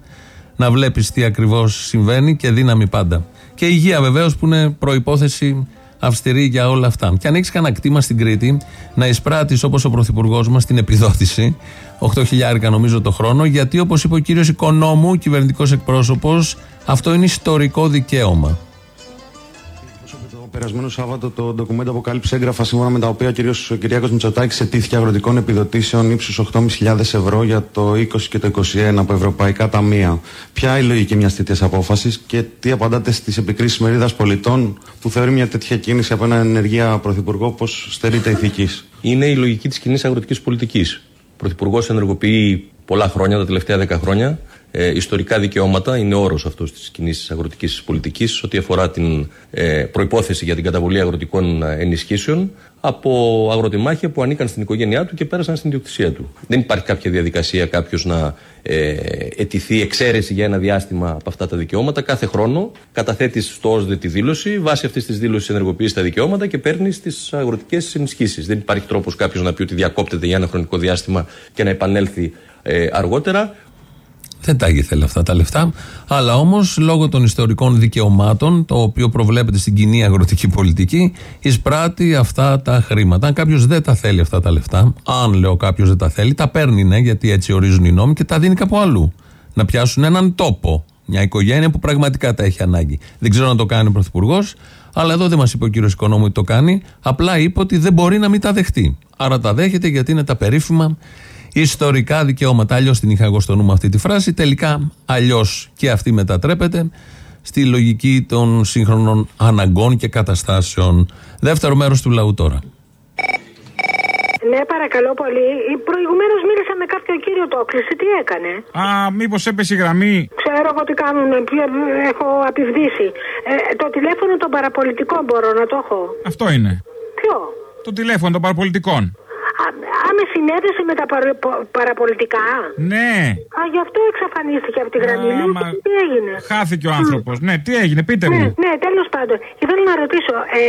να βλέπεις τι ακριβώς συμβαίνει και δύναμη πάντα. Και υγεία βεβαίως που είναι προπόθεση αυστηρή για όλα αυτά. Και αν έχει κανένα κτήμα στην Κρήτη, να εισπράττεις όπως ο Πρωθυπουργός μας την επιδότηση, 8.000 νομίζω το χρόνο, γιατί όπως είπε ο κύριος Οικονόμου, κυβερνητικός εκπρόσωπος, αυτό είναι ιστορικό δικαίωμα. Το περασμένο Σάββατο το ντοκουμέντο αποκάλυψε έγγραφα σύμφωνα με τα οποία ο κ. Κυριάκος Μητσοτάκης ετήθηκε αγροτικών επιδοτήσεων ύψους 8.500 ευρώ για το 20 και το 21 από ευρωπαϊκά ταμεία. Ποια είναι η λογική μιας τέτοιας απόφασης και τι απαντάτε στις επικρίσεις μερίδας πολιτών που θεωρεί μια τέτοια κίνηση από έναν ενεργεία πρωθυπουργό πως στερείται ηθικής; Είναι η λογική της κοινής αγροτικής πολιτικής. Ο Πρωθυπουργός ενεργοποιεί πολλά χρόνια, τα τελευταία 10 χρόνια, ε, ιστορικά δικαιώματα, είναι όρος αυτός της κοινής αγροτικής πολιτικής, ό,τι αφορά την ε, προπόθεση για την καταβολή αγροτικών ενισχύσεων από αγροτεμάχια που ανήκαν στην οικογένειά του και πέρασαν στην ιδιοκτησία του. Δεν υπάρχει κάποια διαδικασία κάποιος να ε, αιτηθεί εξαίρεση για ένα διάστημα από αυτά τα δικαιώματα. Κάθε χρόνο καταθέτει στο ΩΣΔΕ τη δήλωση, βάσει αυτής της δήλωσης ενεργοποιείς τα δικαιώματα και παίρνεις τις αγροτικές ενισχύσεις. Δεν υπάρχει τρόπος κάποιος να πει ότι διακόπτεται για ένα χρονικό διάστημα και να επανέλθει ε, αργότερα. Δεν τα ήθελε αυτά τα λεφτά. Αλλά όμως λόγω των ιστορικών δικαιωμάτων, το οποίο προβλέπεται στην κοινή αγροτική πολιτική, εισπράττει αυτά τα χρήματα. Αν κάποιος δεν τα θέλει αυτά τα λεφτά, αν λέω κάποιος δεν τα θέλει, τα παίρνει, ναι, γιατί έτσι ορίζουν οι νόμοι και τα δίνει κάπου αλλού. Να πιάσουν έναν τόπο. Μια οικογένεια που πραγματικά τα έχει ανάγκη. Δεν ξέρω να το κάνει ο Πρωθυπουργός, αλλά εδώ δεν μας είπε ο κύριος Οικονόμου ότι το κάνει. Απλά είπε ότι δεν μπορεί να μην τα δεχτεί. Άρα τα δέχεται γιατί είναι τα περίφημα ιστορικά δικαιώματα. Αλλιώς την είχα εγώ στο νου με αυτή τη φράση. Τελικά αλλιώς και αυτή μετατρέπεται στη λογική των σύγχρονων αναγκών και καταστάσεων. Δεύτερο μέρος του λαού τώρα. Ναι, παρακαλώ πολύ. Προηγουμένως μίλησα με κάποιον κύριο το έκλεισε. Τι έκανε; Α, μήπως έπεσε η γραμμή; Ξέρω εγώ τι κάνουν. Έχω απειβδίσει. Ε, το τηλέφωνο των παραπολιτικών μπορώ να το έχω. Αυτό είναι. Ποιο; Το τηλέφωνο των παραπολιτικών. Α, α, με συνέδεσε με τα παρα, πο- παραπολιτικά. Ναι. Α, γι' αυτό εξαφανίστηκε από τη γραμμή. Α, Λέω, μα- τι έγινε; Χάθηκε ο άνθρωπος. Ναι, τι έγινε, πείτε Ναι, μου. ναι τέλος πάντων. Και θέλω να ρωτήσω. Ε,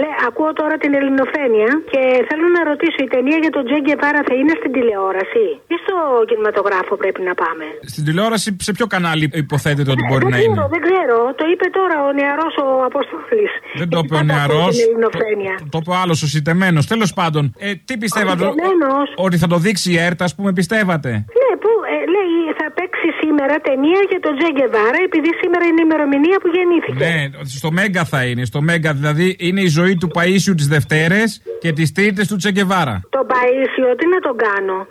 λέ, ακούω τώρα την Ελληνοφένεια και θέλω να ρωτήσω, η ταινία για τον Τζέγκε Βάρα θα είναι στην τηλεόραση ή στο κινηματογράφο πρέπει να πάμε; Στην τηλεόραση, σε ποιο κανάλι υποθέτεται ότι μπορεί δεν να ξέρω, είναι; δεν ξέρω. Το είπε τώρα ο νεαρός ο Αποστόλης. Δεν το είπε ο νεαρό. Την Ελληνοφένεια. Το είπε ο άλλος ο σιτεμένο. Τέλος πάντων, ε, τι πιστεύατε; Ο σιτεμένος. Ότι θα το δείξει η ΕΡΤ, ας πούμε, πιστεύατε; Ναι, που ε, λέει θα παίξει σήμερα ταινία για τον Τζέγκε Βάρα επειδή σήμερα είναι η ημερομηνία που γεννήθηκε. Ναι, στο Μέγκα θα είναι. Στο Μέγκα, δηλαδή είναι η ζωή του Παίσιου τις Δευτέρες και τις Τρίτες του Τσεκεβάρα. Τον Παίσιο, τι να τον κάνω.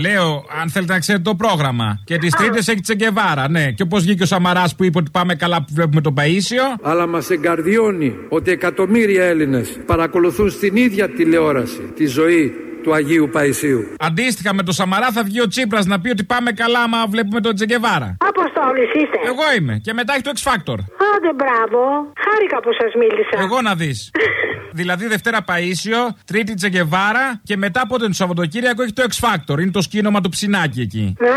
Λέω, αν θέλετε να ξέρετε το πρόγραμμα. Και τις Τρίτες έχει Τσεκεβάρα, ναι. Και όπως βγήκε ο Σαμαράς που είπε ότι πάμε καλά που βλέπουμε τον Παίσιο. Αλλά μας εγκαρδιώνει ότι εκατομμύρια Έλληνες παρακολουθούν στην ίδια τηλεόραση τη ζωή του Αγίου Παϊσίου. Αντίστοιχα με τον Σαμαρά θα βγει ο Τσίπρας να πει ότι πάμε καλά άμα βλέπουμε τον Τσεκεβάρα. Αποστόλη είστε. Εγώ είμαι. Και μετά έχει το X Factor. Άντε, μπράβο. Χάρηκα που σας μίλησα. Εγώ να δεις. δηλαδή Δευτέρα Παίσιο, Τρίτη Τσεκεβάρα και μετά από το Σαββατοκύριακο έχει το X Factor. Είναι το σκήνομα του ψινάκι εκεί. Α,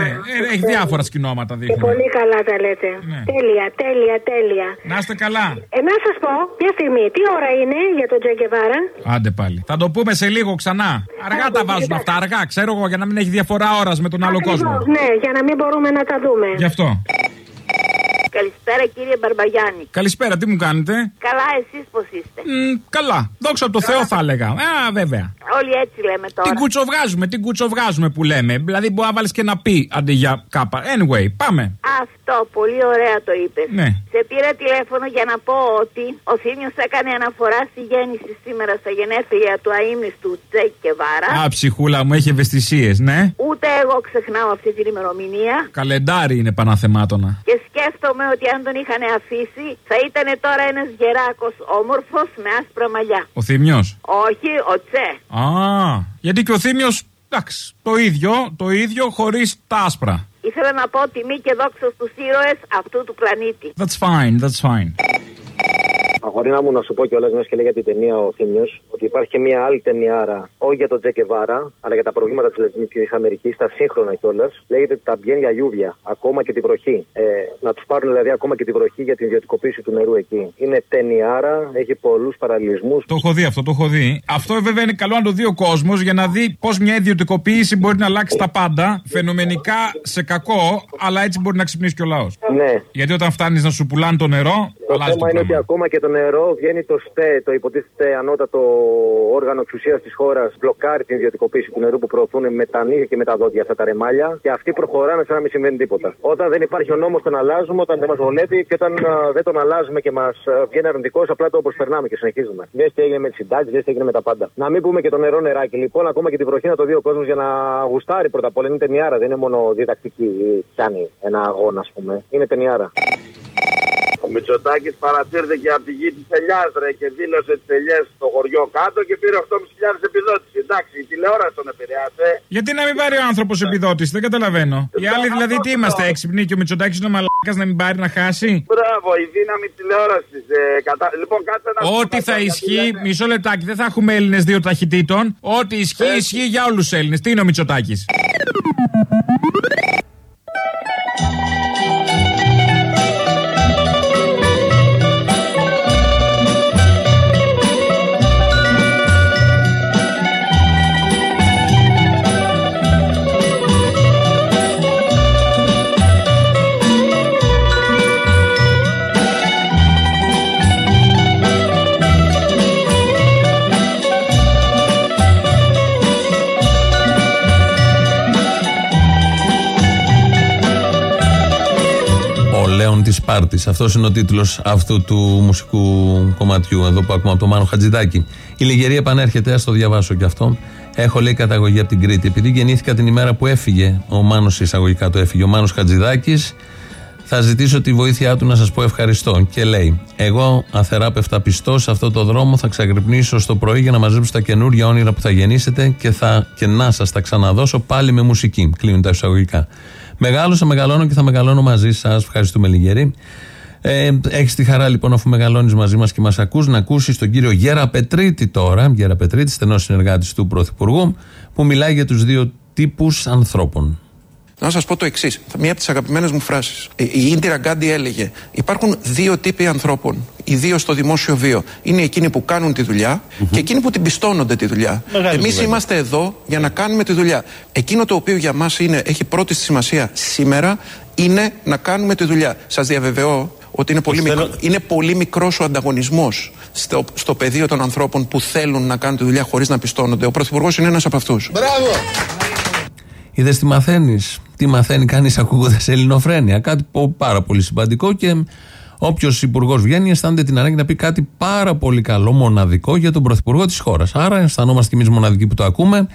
Ναι, ε, έχει διάφορα σκηνόματα και δείχνει. πολύ καλά τα λέτε. Ναι. Τέλεια, τέλεια, τέλεια. Να είστε καλά. Ε, να σας πω, μια στιγμή, τι ώρα είναι για τον Τζέγκεβάρα. Άντε πάλι. Θα το πούμε σε λίγο ξανά. Αργά τα βάζουν αυτά, αργά. Ξέρω εγώ για να μην έχει διαφορά ώρας με τον άλλο κόσμο. Ναι, για να μην μπορούμε να τα δούμε. Γι' αυτό. Καλησπέρα κύριε Μπαρμπαγιάννη. Καλησπέρα, τι μου κάνετε; Καλά, εσείς πώς είστε; Μ, καλά. Δόξα από το Θεό θα έλεγα. Α, βέβαια. Όλοι έτσι λέμε τώρα. Την κουτσοβγάζουμε, την κουτσοβγάζουμε που λέμε. Δηλαδή μπορεί να βάλεις και να πει αντί για κάπα. Anyway, πάμε. Αυτό, πολύ ωραία το είπες. Ναι. Σε πήρα τηλέφωνο για να πω ότι ο Θήμιος έκανε αναφορά στη γέννηση σήμερα στα γενέθλια του αείμνηστου Τζέκ και Βάρα. Α, ψυχούλα μου, έχει ευαισθησίες, ναι. Ούτε εγώ ξεχνάω αυτή την ημερομηνία. Καλεντάρι είναι παναθεμάτωνα. Και σκέφτομαι ότι αν τον είχαν αφήσει θα ήταν τώρα ένας γεράκος όμορφος με άσπρα μαλλιά. Ο Θήμιος; Όχι, ο Τσε. Α, γιατί και ο Θήμιος. Εντάξει, το ίδιο, το ίδιο χωρίς τα άσπρα. Ήθελα να πω τιμή και δόξα στους ήρωες αυτού του πλανήτη. That's fine, that's fine. Αγορίνα μου να σου πω κιόλας, μιας και λέει για την ταινία ο Θήμιος, ότι υπάρχει και μια άλλη ταινιάρα, όχι για τον Τζεκεβάρα, αλλά για τα προβλήματα της Λατινικής Αμερικής, τα σύγχρονα κιόλας. Λέγεται Τα Μπιέν για Ιούβια, ακόμα και τη βροχή. Ε, να τους πάρουν δηλαδή ακόμα και τη βροχή για την ιδιωτικοποίηση του νερού εκεί. Είναι ταινιάρα, έχει πολλούς παραλληλισμούς. Το έχω δει αυτό, το έχω δει. Αυτό βέβαια είναι καλό να το δει ο κόσμος για να δει πώς μια ιδιωτικοποίηση μπορεί να αλλάξει τα πάντα. Φαινομενικά σε κακό, αλλά έτσι μπορεί να ξυπνήσει και ο λαός. Ναι. Γιατί όταν φτάνεις να σου πουλάνε το νερό, Το αλλάζει το θέμα είναι ότι πράγμα. ακόμα και το νερό βγαίνει το ΣΤΕ, το υποτίθεται ανώτατο όργανο εξουσίας της χώρας, μπλοκάρει την ιδιωτικοποίηση του νερού που προωθούν με τα νύχια και με τα δόντια αυτά τα ρεμάλια και αυτοί προχωράνε σαν να μην συμβαίνει τίποτα. Όταν δεν υπάρχει ο νόμος, τον αλλάζουμε, όταν δεν μας βολεύει και όταν α, δεν τον αλλάζουμε και μας βγαίνει αρνητικός, απλά το προσπερνάμε και συνεχίζουμε. Μιας και έγινε με τις συντάξεις, μιας και έγινε με τα πάντα. Να μην πούμε και το νερό νεράκι. Λοιπόν, ακόμα και τη βροχή να το δει ο κόσμος για να γουστάρει πρώτα απ' όλα. Είναι ταινιάρα, δεν είναι μόνο διδακτική ή πιάνει ένα αγώνα, ας πούμε. Είναι ταινιάρα. Ο Μητσοτάκης παρασύρθηκε από τη γη της Ελιάς και δήλωσε τις ελιές στο χωριό κάτω και πήρε 8.500 επιδότηση. Εντάξει, η τηλεόραση τον επηρεάσε. Γιατί να μην πάρει ο άνθρωπος επιδότηση, δεν καταλαβαίνω. Οι άλλοι δηλαδή τι είμαστε έξυπνοι και ο Μητσοτάκης είναι μαλάκας να μην πάρει να χάσει; Μπράβο, η δύναμη τηλεόρασης. Ε, κατα... Λοιπόν, κάτσε να Ό,τι θα ισχύει, μισό λεπτάκι, δεν θα έχουμε Έλληνες δύο ταχυτήτων. Ό,τι ισχύει, ισχύει για όλους τους Έλληνες. Τι είναι ο Μητσοτάκης; Λέων της Πάρτης. Αυτός είναι ο τίτλος αυτού του μουσικού κομματιού, εδώ που ακούμε από τον Μάνο Χατζηδάκη. Η Λιγερία επανέρχεται, ας το διαβάσω κι αυτό. Έχω λέει καταγωγή από την Κρήτη. Επειδή γεννήθηκα την ημέρα που έφυγε, ο Μάνος εισαγωγικά το έφυγε, ο Μάνος Χατζηδάκης, θα ζητήσω τη βοήθειά του να σας πω ευχαριστώ. Και λέει: Εγώ, αθεράπευτα πιστός, σε αυτό το δρόμο θα ξαγρυπνήσω στο πρωί για να μαζέψω τα καινούργια όνειρα που θα γεννήσετε και, θα, και να σας τα ξαναδώσω πάλι με μουσική. Κλείνουν τα εισαγωγικά. Μεγάλωσα, μεγαλώνω και θα μεγαλώνω μαζί σας. Ευχαριστούμε λιγερή. Ε, Έχεις τη χαρά λοιπόν, αφού μεγαλώνεις μαζί μας και μας ακούς, να ακούσεις τον κύριο Γέρα Πετρίτη τώρα. Γέρα Πετρίτη, στενός συνεργάτης του Πρωθυπουργού, που μιλάει για τους δύο τύπους ανθρώπων. Να σας πω το εξής. Μία από τις αγαπημένες μου φράσεις. Η Ίντιρα Γκάντι έλεγε: Υπάρχουν δύο τύποι ανθρώπων. Ιδίω στο δημόσιο βίο. Είναι εκείνοι που κάνουν τη δουλειά και εκείνοι που την πιστώνονται τη δουλειά. Εμείς είμαστε εδώ για να κάνουμε τη δουλειά. Εκείνο το οποίο για μας έχει πρώτη σημασία σήμερα είναι να κάνουμε τη δουλειά. Σας διαβεβαιώ ότι είναι πολύ, μικρό, είναι πολύ μικρός ο ανταγωνισμός στο, στο πεδίο των ανθρώπων που θέλουν να κάνουν τη δουλειά χωρίς να πιστώνονται. Ο Πρωθυπουργός είναι ένας από αυτούς. Μπράβο! Είδες τι μαθαίνεις; Τι μαθαίνει κανείς ακούγοντας ελληνοφρένεια. Κάτι πάρα πολύ σημαντικό και όποιος υπουργός βγαίνει αισθάνεται την ανάγκη να πει κάτι πάρα πολύ καλό, μοναδικό για τον πρωθυπουργό της χώρας. Άρα αισθανόμαστε κι εμείς μοναδικοί που το ακούμε.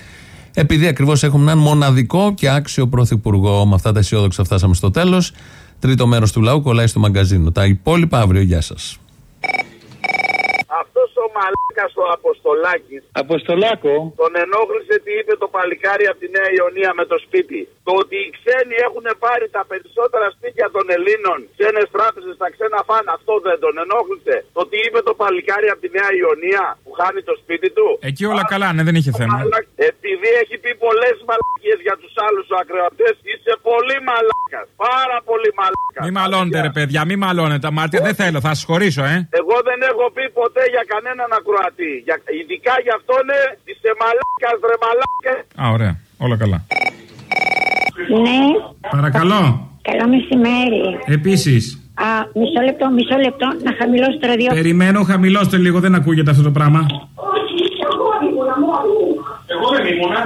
Επειδή ακριβώς έχουμε έναν μοναδικό και άξιο πρωθυπουργό. Με αυτά τα αισιόδοξα φτάσαμε στο τέλος. Τρίτο μέρος του λαού κολλάει στο μαγκαζίνο. Τα υπόλοιπα αύριο. Γεια σας. Αυτό ο μαλάκα ο Αποστολάκη. Αποστολάκο. Τον ενόχλησε τι είπε το παλικάρι από τη Νέα Ιωνία με το σπίτι. Το ότι οι ξένοι έχουν πάρει τα περισσότερα σπίτια των Ελλήνων, ξένε τράπεζες, τα ξένα φαν, αυτό δεν τον ενόχλησε. Το ότι είπε το παλικάρι από τη Νέα Ιωνία που χάνει το σπίτι του. Εκεί όλα καλά, ναι, δεν είχε θέμα. Επειδή έχει πει πολλές μαλακίες για τους άλλους ακροατές, είσαι πολύ μαλάκα. Πάρα πολύ μαλάκα. Μη μαλώνετε, ρε παιδιά, μη μαλώνετε. Μάρτια δεν θέλω, θα σας χωρίσω, ε. Εγώ δεν έχω πει ποτέ για κανέναν ακροατή. Για, ειδικά για αυτόν ε, είσαι μαλάκας, ρε μαλάκα. Α, ωραία. Όλα καλά. Ναι. Παρακαλώ. Καλό μεσημέρι. Επίσης. Α, μισό λεπτό, μισό λεπτό, να χαμηλώσω το ραδιόφωνο. Περιμένω, χαμηλώστε λίγο, δεν ακούγεται αυτό το πράγμα. Εγώ δεν ήμουνα.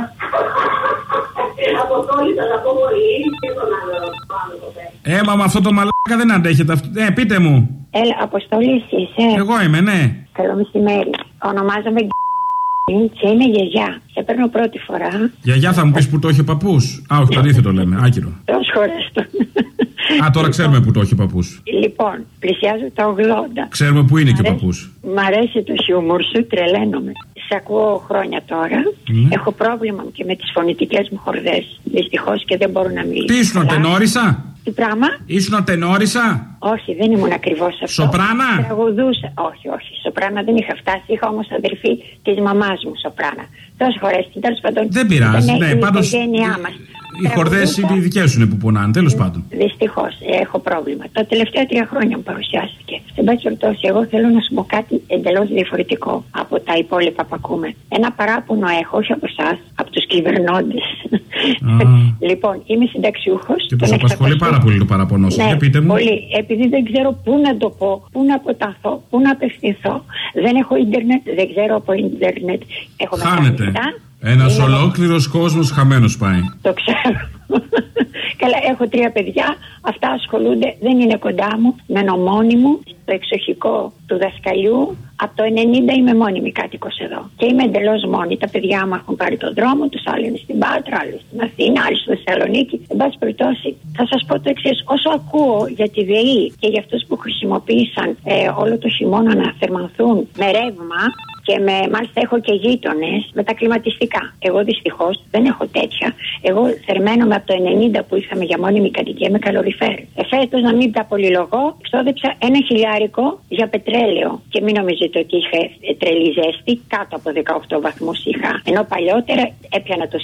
Ε, μα με αυτό το μαλάκα δεν αντέχετε. αυτό. Ε, πείτε μου. Έλα, αποστολή είσαι. Εγώ είμαι, ναι. Καλό μεσημέρι. Ονομάζομαι και είμαι γιαγιά. Σε παίρνω πρώτη φορά. Γιαγιά θα μου πεις που το έχει ο παππούς; Α, όχι, το αντίθετο λέμε. Άκυρο. Προσχωρέστο. Α, τώρα ξέρουμε που το έχει ο παππούς. Λοιπόν, πλησιάζω τα 80. Ξέρουμε που είναι και ο παππούς. Μ' αρέσει το χιούμορ σου, τρελαίνομαι. Σε ακούω χρόνια τώρα. Ναι. Έχω πρόβλημα και με τις φωνητικές μου χορδές. Δυστυχώς και δεν μπορώ να μιλήσω. Τι ήσουν, καλά. τενόρισα; Τι πράγμα; Ήσουν τενόρισα; Όχι, δεν ήμουν ακριβώς αυτό. Σοπράνα; Τραγουδούσα. Όχι, όχι. Σοπράνα δεν είχα φτάσει. Είχα όμως αδερφή της μαμάς μου σοπράνα. Τόσε φορέ. Τέλος πάντων. Δεν πειράζει. ήταν Ναι, η πάντως. οικογένειά μας. Οι χορδές είναι οι δικέ σου είναι που πονάνε, τέλος πάντων. Δυστυχώς έχω πρόβλημα. Τα τελευταία τρία χρόνια μου παρουσιάστηκε. Εν πάση περιπτώσει, εγώ θέλω να σου πω κάτι εντελώς διαφορετικό από τα υπόλοιπα που ακούμε. Ένα παράπονο έχω, όχι από εσάς, από τους κυβερνώντες. λοιπόν, είμαι συνταξιούχος. Και του απασχολεί πάρα πολύ το παραπονό σα. Ναι, Για πείτε μου. πολύ. Επειδή δεν ξέρω πού να το πω, πού να αποταθώ, πού να απευθυνθώ. Δεν έχω ίντερνετ, δεν ξέρω από ίντερνετ. Έχω Χάνεται. μεταναστά. Ένας Είναι- ολόκληρος κόσμος χαμένος πάει. Το ξέρω. Καλά, έχω τρία παιδιά. Αυτά ασχολούνται, δεν είναι κοντά μου. Μένω μόνη μου στο εξοχικό του δασκαλιού. Από το 90 είμαι μόνιμη κάτοικος εδώ. Και είμαι εντελώς μόνη. Τα παιδιά μου έχουν πάρει τον δρόμο τους, άλλοι είναι στην Πάτρα, άλλοι στην Αθήνα, άλλοι στη Θεσσαλονίκη. Εν πάση περιπτώσει, θα σας πω το εξής. Όσο ακούω για τη ΔΕΗ και για αυτούς που χρησιμοποίησαν ε, όλο το χειμώνα να θερμανθούν με ρεύμα, και με, μάλιστα έχω και γείτονες με τα κλιματιστικά. Εγώ δυστυχώς δεν έχω τέτοια. Εγώ θερμαίνομαι από το 90 που είχαμε για μόνιμη κατοικία με καλοριφέρ. Εφέτος, να μην τα πολυλογώ, ξόδεψα ένα χιλιάρικο για πετρέλαιο. Και μην νομίζετε ότι είχα ε, τρελή ζέστη, κάτω από 18 βαθμούς είχα. Ενώ παλιότερα έπιανα το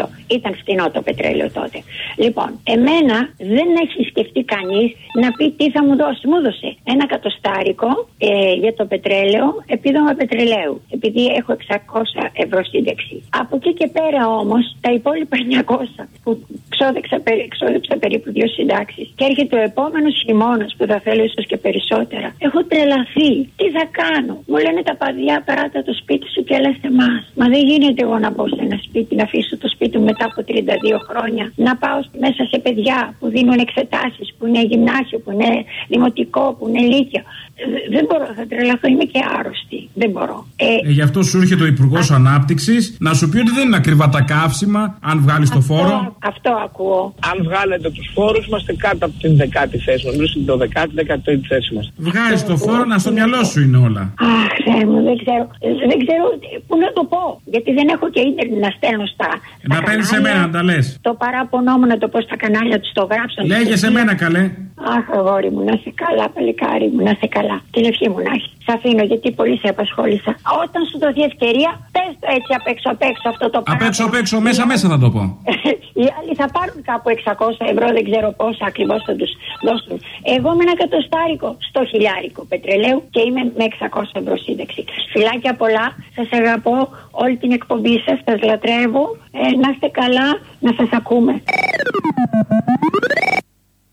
20-22. Ήταν φθηνό το πετρέλαιο τότε. Λοιπόν, εμένα δεν έχει σκεφτεί κανείς να πει τι θα μου δώσει. Μου έδωσε ένα κατοστάρικο ε, για το πετρέλαιο, επίδομα πετρέλαιο πετρελαίου, επειδή έχω 600 ευρώ σύνταξη. Από εκεί και πέρα όμως, τα υπόλοιπα 900 που ξόδεψα, περί- ξόδεψα περίπου δύο συντάξεις και έρχεται ο επόμενος χειμώνας που θα θέλω ίσως και περισσότερα. Έχω τρελαθεί. Τι θα κάνω; Μου λένε τα παιδιά, περάτα το σπίτι σου και έλα σε εμάς. Μα δεν γίνεται εγώ να μπω σε ένα σπίτι, να αφήσω το σπίτι μου μετά από 32 χρόνια, να πάω μέσα σε παιδιά που δίνουν εξετάσεις, που είναι γυμνάσιο, που είναι δημοτικό, που είναι λύκειο. Ε, Δεν μπορώ, θα τρελαθώ, είμαι και άρρωστη. Δεν μπορώ. Ε, Ε, γι' αυτό σου έρχεται ο Υπουργός Ανάπτυξης να σου πει ότι δεν είναι ακριβά τα καύσιμα, αν βγάλεις το φόρο. αυτό, αυτό ακούω. Αν βγάλετε τους φόρους, είμαστε κάτω από την δεκάτη θέση μας. Μιλούσε το δεκάτη, δεκατή θέση μας. Βγάζει το φόρο, να στο μυαλό σου είναι όλα. Αχ, Θεέ μου, δεν ξέρω. Ε, Δεν ξέρω πού να το πω. Γιατί δεν έχω και ίντερνετ να στέλνω στα. στα Να παίρνεις σε κανάλια. μένα να τα λες. Το παράπονό μου να το πω στα κανάλια τους, το γράψω. Λέγε σε μένα καλέ. Αχ, αγόρι μου, να είσαι καλά, παλικάρι μου, να είσαι καλά. Την ευχή μου να έχει. Σε αφήνω γιατί πολύ σε απασχόλησα. Όταν σου δοθεί ευκαιρία, πες το έτσι απ' έξω απ' έξω αυτό το Απ' πράγμα. έξω, απ' έξω, μέσα, μέσα θα το πω. Οι άλλοι θα πάρουν κάπου 600 ευρώ, δεν ξέρω πόσα ακριβώς θα τους δώσουν. Εγώ με ένα εκατοστάρικο στο χιλιάρικο πετρελαίου και είμαι με 600 ευρώ σύνταξη. Φιλάκια πολλά, σας αγαπώ όλη την εκπομπή σας, σας λατρεύω. Ε, να είστε καλά, να σας ακούμε.